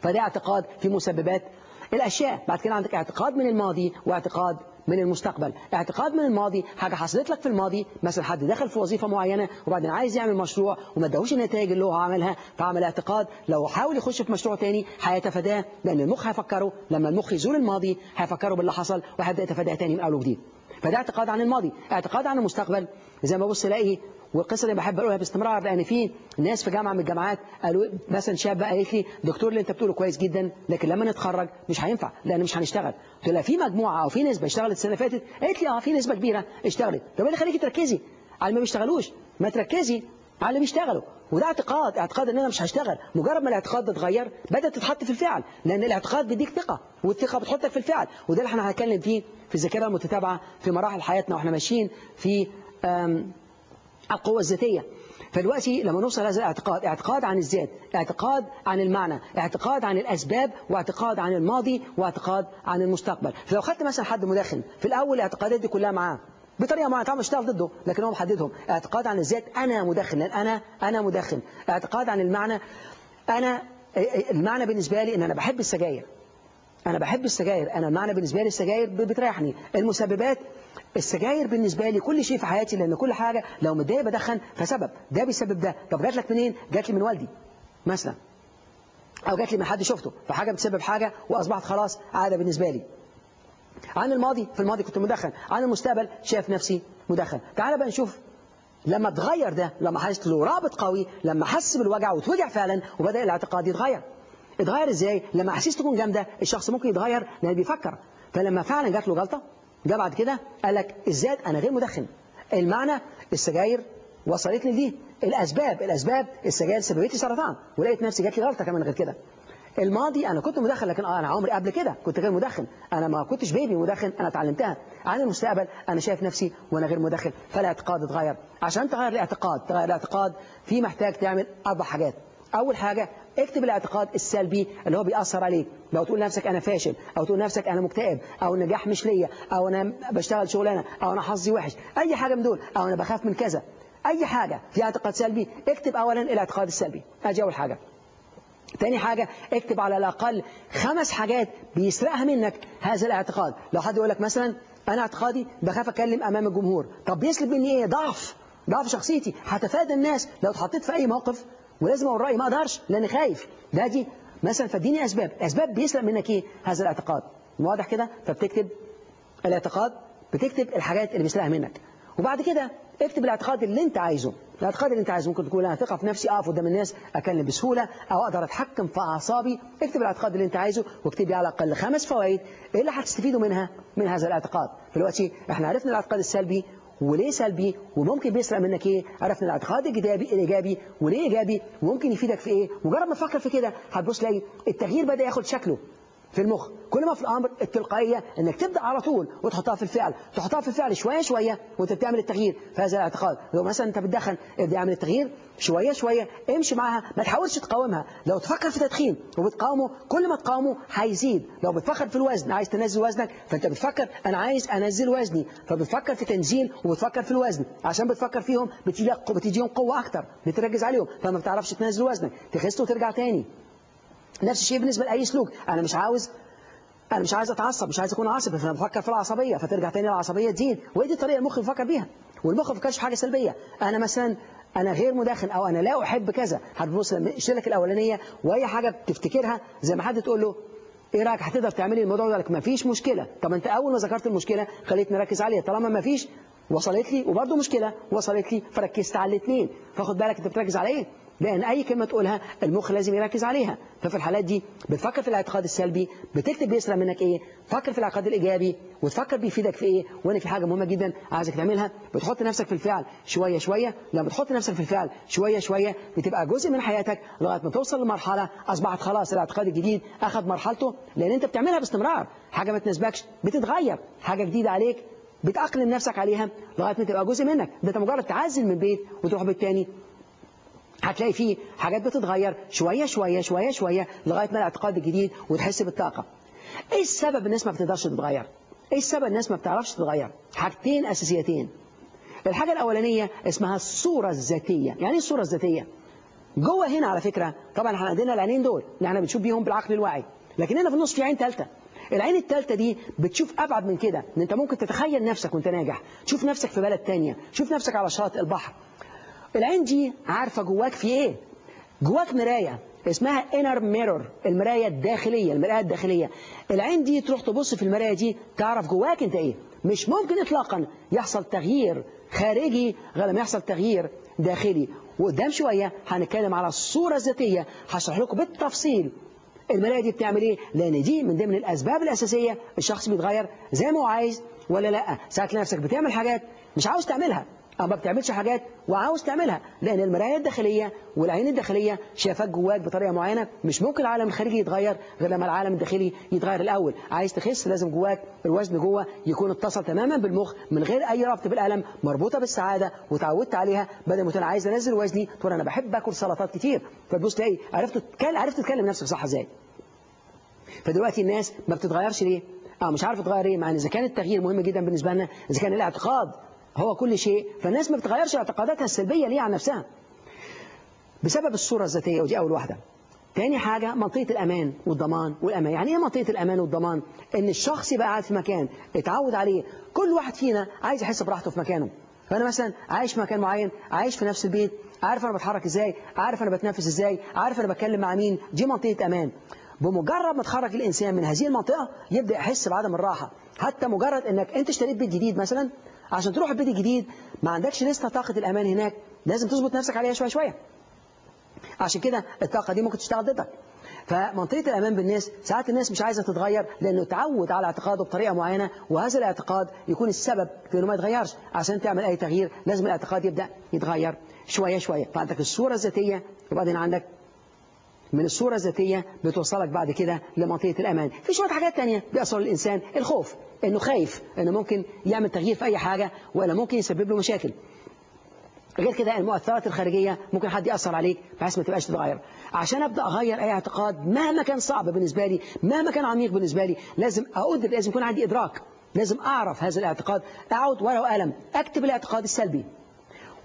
فده اعتقاد في مسببات الأشياء. بعد كده عندك اعتقاد من الماضي واعتقاد من المستقبل. اعتقاد من الماضي حاجة حصلت لك في الماضي مثلا حد دخل في وظيفة معينة وبعدين عايز يعمل مشروع وما اداهوش النتائج اللي هو عملها فعمل اعتقاد لو حاول يخش في مشروع تاني هيتفاداه لأن المخ هيفكره لما المخ يزور الماضي هيفكره باللي حصل وهيبدأ يتفاداه تاني من أول وجديد. فده اعتقاد عن الماضي اعتقاد عن المستقبل. زي ما ببص الاقي والقصة اللي بحب أقولها باستمرار لأن في ناس في جامعة من الجامعات قالوا مثلا شاب قالت لي دكتور اللي أنت بتقوله كويس جدا لكن لما نتخرج مش هينفع لأن مش هنشتغل. قلت لها في مجموعة أو في نسبة اشتغلت السنة اللي فاتت. قالت لي آه في نسبة كبيرة اشتغلت. طب إيه اللي خليكي تركزي؟ على اللي ما بيشتغلوش. ما تركزي على اللي بيشتغلوا. وده اعتقاد اعتقاد إن أنا مش هشتغل. مجرد ما الاعتقاد ده اتغير بدأت تتحط في الفعل. لأن الاعتقاد بيديك ثقة والثقة بتحطك في الفعل. وده اللي إحنا هنتكلم فيه في الذاكرة المتتابعة في مراحل حياتنا وإحنا ماشيين في القوة الذاتية. فدلوقتي لما نوصل هذا الاعتقاد اعتقاد عن الذات اعتقاد عن المعنى اعتقاد عن الأسباب واعتقاد عن الماضي واعتقاد عن المستقبل. فلو خدت مثلا حد مدخن في الأول الاعتقادات دي كلها معاه. بطريقة معينة طبعا مش هتعرف ضده لكن هو محددهم. اعتقاد عن الذات أنا مدخن لأن أنا أنا مدخن اعتقاد عن المعنى أنا المعنى بالنسبة لي إن أنا بحب السجاير. أنا بحب السجاير. أنا المعنى بالنسبة لي السجاير بتريحني. المسببات السجاير بالنسبة لي كل شيء في حياتي لأن كل حاجة لو متضايق بدخن فسبب. ده بيسبب ده. طب جات لك منين؟ جات لي من والدي مثلا. أو جات لي من حد شفته. فحاجة بتسبب حاجة وأصبحت خلاص عادة بالنسبة لي. عن الماضي في الماضي كنت مدخن. عن المستقبل شايف نفسي مدخن. تعال بقى نشوف لما اتغير ده لما حس له رابط قوي لما حس بالوجع واتوجع فعلا وبدأ الاعتقاد يتغير. اتغير إزاي؟ لما احاسيس تكون جامدة الشخص ممكن يتغير لأنه بيفكر. فلما فعلا جات له جلطه جه بعد كده قال لك الذات أنا غير مدخن؟ المعنى السجاير وصلتني لدي. الأسباب الأسباب السجاير سببت لي سرطان ولقيت نفسي جات لي غلطة كمان غير كده. الماضي أنا كنت مدخن لكن أنا عمري قبل كده كنت غير مدخن. أنا ما كنتش بيبي مدخن أنا اتعلمتها. عن المستقبل أنا شايف نفسي وأنا غير مدخن فالاعتقاد اتغير. عشان تغير الاعتقاد تغير الاعتقاد في محتاج تعمل أربع حاجات. أول حاجة اكتب الاعتقاد السلبي اللي هو بيأثر عليك. لو تقول نفسك أنا فاشل أو تقول نفسك أنا مكتئب أو النجاح مش ليا أو أنا بشتغل شغلانة أو أنا حظي وحش أي حاجة من دول أو أنا بخاف من كذا أي حاجة في اعتقاد سلبي اكتب اولا الاعتقاد السلبي. ادي أول حاجة. تاني حاجة اكتب على الأقل خمس حاجات بيسرقها منك هذا الاعتقاد. لو حد يقول لك مثلا أنا اعتقادي بخاف أتكلم أمام الجمهور. طب بيسلب مني إيه؟ ضعف ضعف شخصيتي. هتفادى الناس لو اتحطيت في أي موقف. ولازم أقول رأيي ما أقدرش لأني خايف. ده دي مثلا فاديني أسباب. أسباب بيسرق منك إيه؟ هذا الاعتقاد. واضح كده؟ فبتكتب الاعتقاد بتكتب الحاجات اللي بيسرقها منك. وبعد كده اكتب الاعتقاد اللي أنت عايزه. الاعتقاد اللي أنت عايزه ممكن تكون أنا ثقة في نفسي أقف قدام الناس أتكلم بسهولة أو أقدر أتحكم في أعصابي. اكتب الاعتقاد اللي أنت عايزه واكتب لي على الأقل خمس فوائد إيه اللي هتستفيدوا منها من هذا الاعتقاد. دلوقتي إحنا عرفنا الاعتقاد السلبي وليه سلبي وممكن بيسرق منك إيه؟ عرفنا الاعتقاد الايجابي الإيجابي وليه ايجابي وممكن يفيدك في إيه؟ مجرد ما تفكر في كده هتبص تلاقي التغيير بدأ ياخد شكله. في المخ. كل ما في الأمر التلقائية إنك تبدأ على طول وتحطها في الفعل. تحطها في الفعل شوية شوية وأنت بتعمل التغيير. في هذا الاعتقاد لو مثلا أنت بتدخن ابدأ اعمل التغيير شوية شوية امشي معاها ما تحاولش تقاومها. لو تفكر في تدخين وبتقاومه كل ما تقاومه هيزيد لو بتفكر في الوزن عايز تنزل وزنك فأنت بتفكر أنا عايز أنزل وزني. فبتفكر في تنزيل وبتفكر في الوزن. عشان بتفكر فيهم بتديهم قوة أكتر بتركز عليهم. فما بتعرفش تنزل وزنك تخس وترجع تاني. نفس الشيء بالنسبة لأي سلوك. أنا مش عاوز أنا مش عايز أتعصب مش عايز أكون عصبي فأنا بفكر في العصبية فترجع تاني العصبيه تزيد وهي دي الطريقة المخ بيفكر بيها؟ والمخ ما بيفكرش في حاجة سلبية. أنا مثلا أنا غير مدخن أو أنا لا أحب كذا. هتبص الشركة الأولانية وأي حاجة بتفتكرها زي ما حد تقول له إيه رأيك؟ هتقدر تعملي الموضوع ده لك؟ ما فيش مشكلة. طب أنت أول ما ذكرت المشكلة خليتني اركز عليها. طالما ما فيش وصلت لي وبرده مشكلة وصلت لي فركزت على الاثنين فاخد بالك أنت بتركز على إيه؟ لأن أي كلمة تقولها المخ لازم يركز عليها. ففي الحالات دي بتفكر في الاعتقاد السلبي بتكتب بيسرق منك إيه فكر في الاعتقاد الإيجابي وتفكر بيفيدك في إيه وأنا في حاجة مهمة جدا عايزك تعملها. بتحط نفسك في الفعل شوية شوية. لما بتحط نفسك في الفعل شوية شوية بتبقى جزء من حياتك لغاية ما توصل لمرحلة أصبحت خلاص الاعتقاد الجديد أخذ مرحلته. لأن أنت بتعملها باستمرار. حاجة ما تناسبكش بتتغير. حاجة جديدة عليك بتأقلم نفسك عليها لغاية ما تبقى جزء منك. ده أنت مجرد تعزل من بيت وتروح بيت تاني هتلاقي فيه حاجات بتتغير شوية شوية شوية شوية لغاية ما الاعتقاد الجديد وتحس بالطاقة. إيه السبب الناس ما بتقدرش تتغير؟ إيه السبب الناس ما بتعرفش تتغير؟ حاجتين أساسيتين. الحاجة الأولانية اسمها الصورة الذاتية. يعني إيه الصورة الذاتية؟ جوه هنا على فكرة طبعا إحنا عندنا العينين دول اللي إحنا بنشوف بيهم بالعقل الواعي. لكن هنا في النص في عين ثالثة العين الثالثة دي بتشوف أبعد من كده. إن أنت ممكن تتخيل نفسك وأنت ناجح. تشوف نفسك في بلد تانية. تشوف نفسك على شاطئ البحر. العين دي عارفة جواك في إيه؟ جواك مراية اسمها inner mirror المراية الداخلية المراية الداخلية. العين دي تروح تبص في المراية دي تعرف جواك انت إيه؟ مش ممكن اطلاقا. يحصل تغيير خارجي غير لما يحصل تغيير داخلي. وقدام شوية هنتكلم على الصورة الذاتية. هشرح لكم بالتفصيل. المراية دي بتعمل إيه؟ لأن دي من ضمن الأسباب الأساسية. الشخص بيتغير زي ما هو عايز ولا لأ. ساعات نفسك بتعمل حاجات مش عاوز تعملها. أو ما بتعملش حاجات وعاوز تعملها لأن المراية الداخلية والعين الداخلية شافك جواك بطريقة معينة مش ممكن العالم الخارجي يتغير غير لما العالم الداخلي يتغير الأول. عايز تخس لازم جواك الوزن جوه يكون اتصل تماما بالمخ من غير أي ربط بالألم مربوطة بالسعادة وتعودت عليها. بدل ما تقول عايز أنزل وزني تقول أنا بحب أكل سلطات كتير. فتبص تلاقي عرفت تتكلم عرفت تتكلم نفسك صح إزاي. فدلوقتي الناس ما بتتغيرش ليه؟ آه مش عارف تغير إيه مع إن إذا كان التغيير مهم جدا بالنسبة لنا إذا كان الاعتقاد هو كل شيء. فالناس ما بتغيرش اعتقاداتها السلبية ليه عن نفسها. بسبب الصورة الذاتية ودي أول واحدة. تاني حاجة منطقة الأمان والضمان والأمان. يعني إيه منطقة الأمان والضمان؟ إن الشخص يبقى قاعد في مكان اتعود عليه. كل واحد فينا عايز يحس براحته في مكانه. فأنا مثلا عايش في مكان معين عايش في نفس البيت عارف أنا بتحرك إزاي عارف أنا بتنفس إزاي عارف أنا بتكلم مع مين. دي منطقة أمان. بمجرد ما تخرج الإنسان من هذه المنطقة يبدأ يحس بعدم الراحة. حتى مجرد إنك أنت اشتريت بيت جديد مثلا عشان تروح البيت الجديد ما عندكش لسه طاقة الأمان هناك لازم تظبط نفسك عليها شوية شوية. عشان كده الطاقة دي ممكن تشتغل ضدك. فمنطقة الأمان بالناس ساعات الناس مش عايزة تتغير لأنه تعود على اعتقاده بطريقة معينة وهذا الاعتقاد يكون السبب في إنه ما يتغيرش. عشان تعمل أي تغيير لازم الاعتقاد يبدأ يتغير شوية شوية. فعندك الصورة الذاتية وبعدين عندك من الصورة الذاتية بتوصلك بعد كده لمنطقة الأمان. في شوية حاجات تانية بيأثر الإنسان الخوف. إنه خايف إنه ممكن يعمل تغيير في أي حاجة ولا ممكن يسبب له مشاكل. غير كده المؤثرات الخارجية ممكن حد يأثر عليك بحيث ما تبقاش تتغير. عشان أبدأ أغير أي اعتقاد مهما كان صعب بالنسبة لي مهما كان عميق بالنسبة لي لازم أقدر لازم يكون عندي إدراك. لازم أعرف هذا الاعتقاد أقعد ورقة وقلم أكتب الاعتقاد السلبي.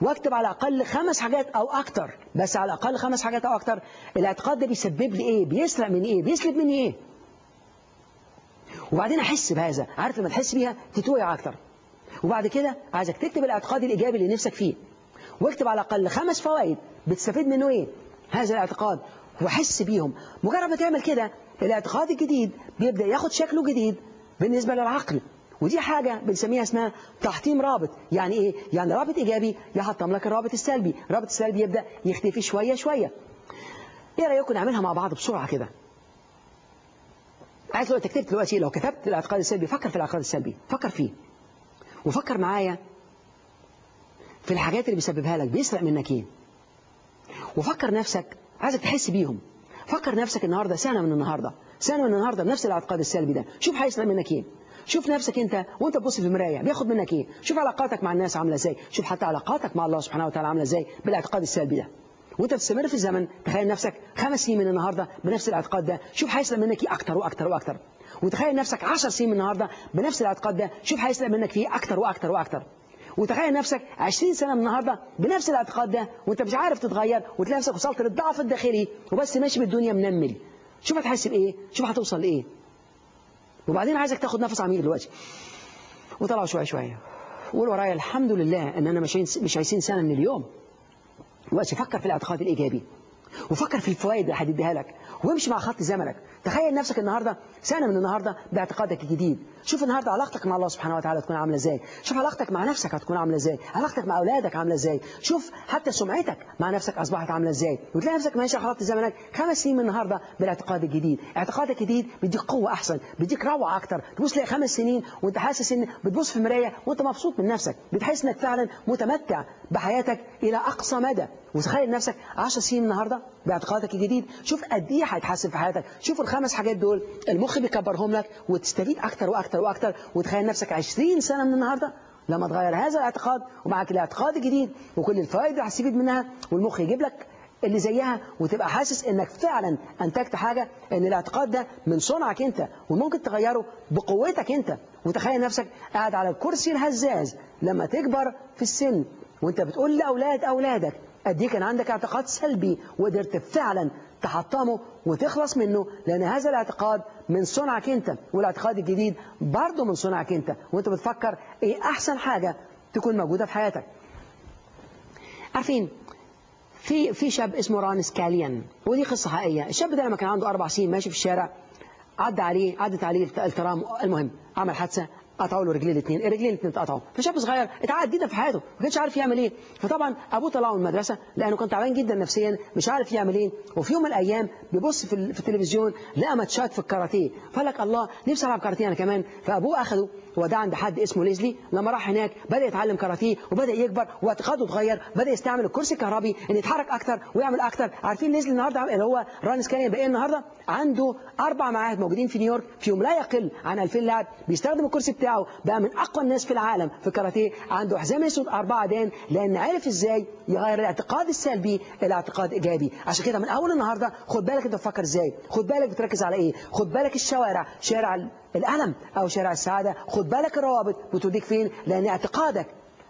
واكتب على الأقل خمس حاجات أو أكتر. بس على الأقل خمس حاجات أو أكتر. الإعتقاد ده بيسبب لي إيه؟ بيسرق من إيه؟ بيسلب مني إيه؟ وبعدين أحس بهذا. عارف لما تحس بيها؟ تتوقع أكتر. وبعد كده عايزك تكتب الإعتقاد الإيجابي اللي نفسك فيه. واكتب على الأقل خمس فوائد بتستفيد منه إيه؟ هذا الإعتقاد. وحس بيهم. مجرد ما تعمل كده الإعتقاد الجديد بيبدأ ياخد شكله جديد بالنسبة للعقل. ودي حاجة بنسميها اسمها تحطيم رابط. يعني إيه؟ يعني رابط إيجابي يحطم لك الرابط السلبي. الرابط السلبي يبدأ يختفي شوية شوية. إيه رأيكم نعملها مع بعض بسرعة كده؟ عايز لو كتبت دلوقتي لو كتبت الأعتقاد السلبي فكر في الأعتقاد السلبي. فكر فيه. وفكر معايا في الحاجات اللي بيسببها لك بيسرق منك إيه؟ وفكر نفسك عايزك تحس بيهم. فكر نفسك النهاردة سنة من النهاردة. سنة من النهاردة بنفس الأعتقاد السلبي ده. شوف هيسرق منك إيه. شوف نفسك انت وانت تبص في المراية بياخد منك إيه؟ شوف علاقاتك مع الناس عاملة إزاي شوف حتى علاقاتك مع الله سبحانه وتعالى عاملة إزاي بالأعتقاد السلبي ده. وانت بتستمر في الزمن تخيل نفسك خمس سنين من النهارده بنفس الاعتقاد ده شوف هيسرق منك إيه أكتر وأكتر وأكتر. وتخيل نفسك 10 سنين من النهارده بنفس الاعتقاد ده شوف هيسرق منك فيه أكتر وأكتر وأكتر. وتخيل نفسك 20 سنة من النهارده بنفس الاعتقاد ده وانت مش عارف تتغير وتلاقي نفسك وصلت للضعف الداخلي وبس ماشي بالدنيا منمل. شوف هتحس بإيه؟ شوف هتوصل لإيه؟ وبعدين عايزك تاخد نفس عميق دلوقتي. وطلعوا شوية شوية. وقول ورايا الحمد لله إن أنا مش مش 20 سنة من اليوم. دلوقتي فكر في الاعتقاد الإيجابي. وفكر في الفوائد اللي هتديها لك. وامشي مع خط زمنك. تخيل نفسك النهاردة سنة من النهاردة باعتقادك الجديد. شوف النهاردة علاقتك مع الله سبحانه وتعالى تكون عاملة إزاي. شوف علاقتك مع نفسك هتكون عاملة إزاي. علاقتك مع أولادك عاملة إزاي. شوف حتى سمعتك مع نفسك أصبحت عاملة إزاي. وتلاقي نفسك ماشي على خط زمنك خمس سنين من النهاردة بالاعتقاد الجديد. اعتقادك الجديد بيديك قوة أحسن بيديك روعة أكتر. تبص تلاقي خمس سنين وأنت حاسس إن بتبص في المراية وأنت مبسوط من نفسك. بتحس إنك فعلا متمتع بحياتك إلى أقصى مدى. وتخيل نفسك 10 سنين باعتقادك الجديد. شوف قد إيه هيتحسن في حياتك. شوف الخمس حاجات دول. المخ بيكبرهم لك وتستفيد أكتر وأكتر وأكتر وتخيل نفسك 20 سنة من النهاردة لما تغير هذا الاعتقاد ومعك الاعتقاد الجديد وكل الفوائد اللي هتستفيد منها والمخ يجيب لك اللي زيها وتبقى حاسس إنك فعلا أنتجت حاجة إن الاعتقاد ده من صنعك أنت وممكن تغيره بقوتك أنت. وتخيل نفسك قاعد على الكرسي الهزاز لما تكبر في السن وأنت بتقول لأولاد أولادك قد كان عندك اعتقاد سلبي وقدرت فعلا تحطمه وتخلص منه لأن هذا الاعتقاد من صنعك أنت والاعتقاد الجديد برضه من صنعك أنت وأنت بتفكر إيه أحسن حاجة تكون موجودة في حياتك. عارفين في في شاب اسمه ران سكاليان ودي قصة حقيقية. الشاب ده لما كان عنده أربع سنين ماشي في الشارع عدى عليه عدت عليه الترام المهم عمل حادثة قطعوا له رجلين الاثنين. الرجلين الاثنين اتقطعوا. فشاب صغير اتعقد جدا في حياته ما كانش عارف يعمل إيه. فطبعا أبوه طلعه من المدرسة لأنه كان تعبان جدا نفسيا مش عارف يعمل إيه. وفي يوم من الأيام بيبص في, في التلفزيون لقى ماتشات في الكاراتيه. فقال لك الله نفسي ألعب كاراتيه أنا كمان. فأبوه أخده وده عند حد اسمه ليزلي. لما راح هناك بدأ يتعلم كاراتيه وبدأ يكبر واعتقاده اتغير بدأ يستعمل الكرسي الكهربي إن يتحرك أكتر ويعمل أكتر. عارفين ليزلي النهارده اللي هو ران سكانيا بقى النهارده؟ عنده أربع معاهد موجودين في نيويورك فيهم لا يقل عن 2000 لاعب بيستخدم الكرسي بتاعه. بقى من أقوى الناس في العالم. في الكاراتيه عنده حزام اسود أربعة دان لأن عرف إزاي يغير الاعتقاد السلبي إلى اعتقاد إيجابي. عشان كده من أول النهارده خد بالك أنت بتفكر إزاي. خد بالك بتركز على إيه. خد بالك الشوارع شارع الألم أو شارع السعادة. خد بالك الروابط بتوديك فين؟ لأن اعتقادك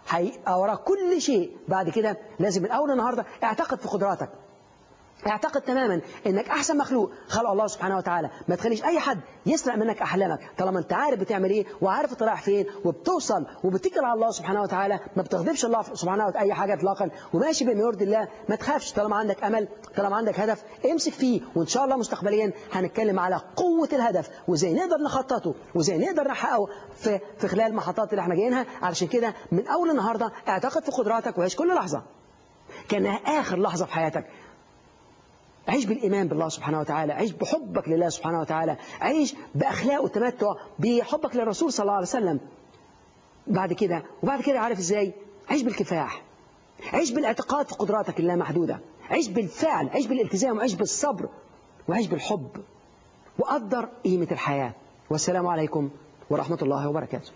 هيبقى وراء كل شيء بعد كده لازم من أول النهاردة اعتقد في قدراتك. اعتقد تماما إنك أحسن مخلوق خلق الله سبحانه وتعالى. ما تخليش أي حد يسرق منك أحلامك. طالما أنت عارف بتعمل إيه وعارف أنت فين وبتوصل وبتتكل على الله سبحانه وتعالى ما بتغضبش الله سبحانه وتعالى أي حاجة اطلاقا. وماشي بما يرضي الله. ما تخافش. طالما عندك أمل طالما عندك هدف امسك فيه. وإن شاء الله مستقبليا هنتكلم على قوة الهدف وإزاي نقدر نخططه وإزاي نقدر نحققه في في خلال المحطات اللي إحنا جايينها. علشان كده من أول النهارده اعتقد في قدراتك وعيش كل لحظة. كأنها آخر لحظة في حياتك. عيش بالإيمان بالله سبحانه وتعالى عيش بحبك لله سبحانه وتعالى عيش بأخلاق والتمتع بحبك للرسول صلى الله عليه وسلم. بعد كده وبعد كده عارف إزاي؟ عيش بالكفاح عيش بالإعتقاد في قدراتك اللامحدودة عيش بالفعل عيش بالالتزام وعيش بالصبر وعيش بالحب. وقدر قيمة الحياة. والسلام عليكم ورحمة الله وبركاته.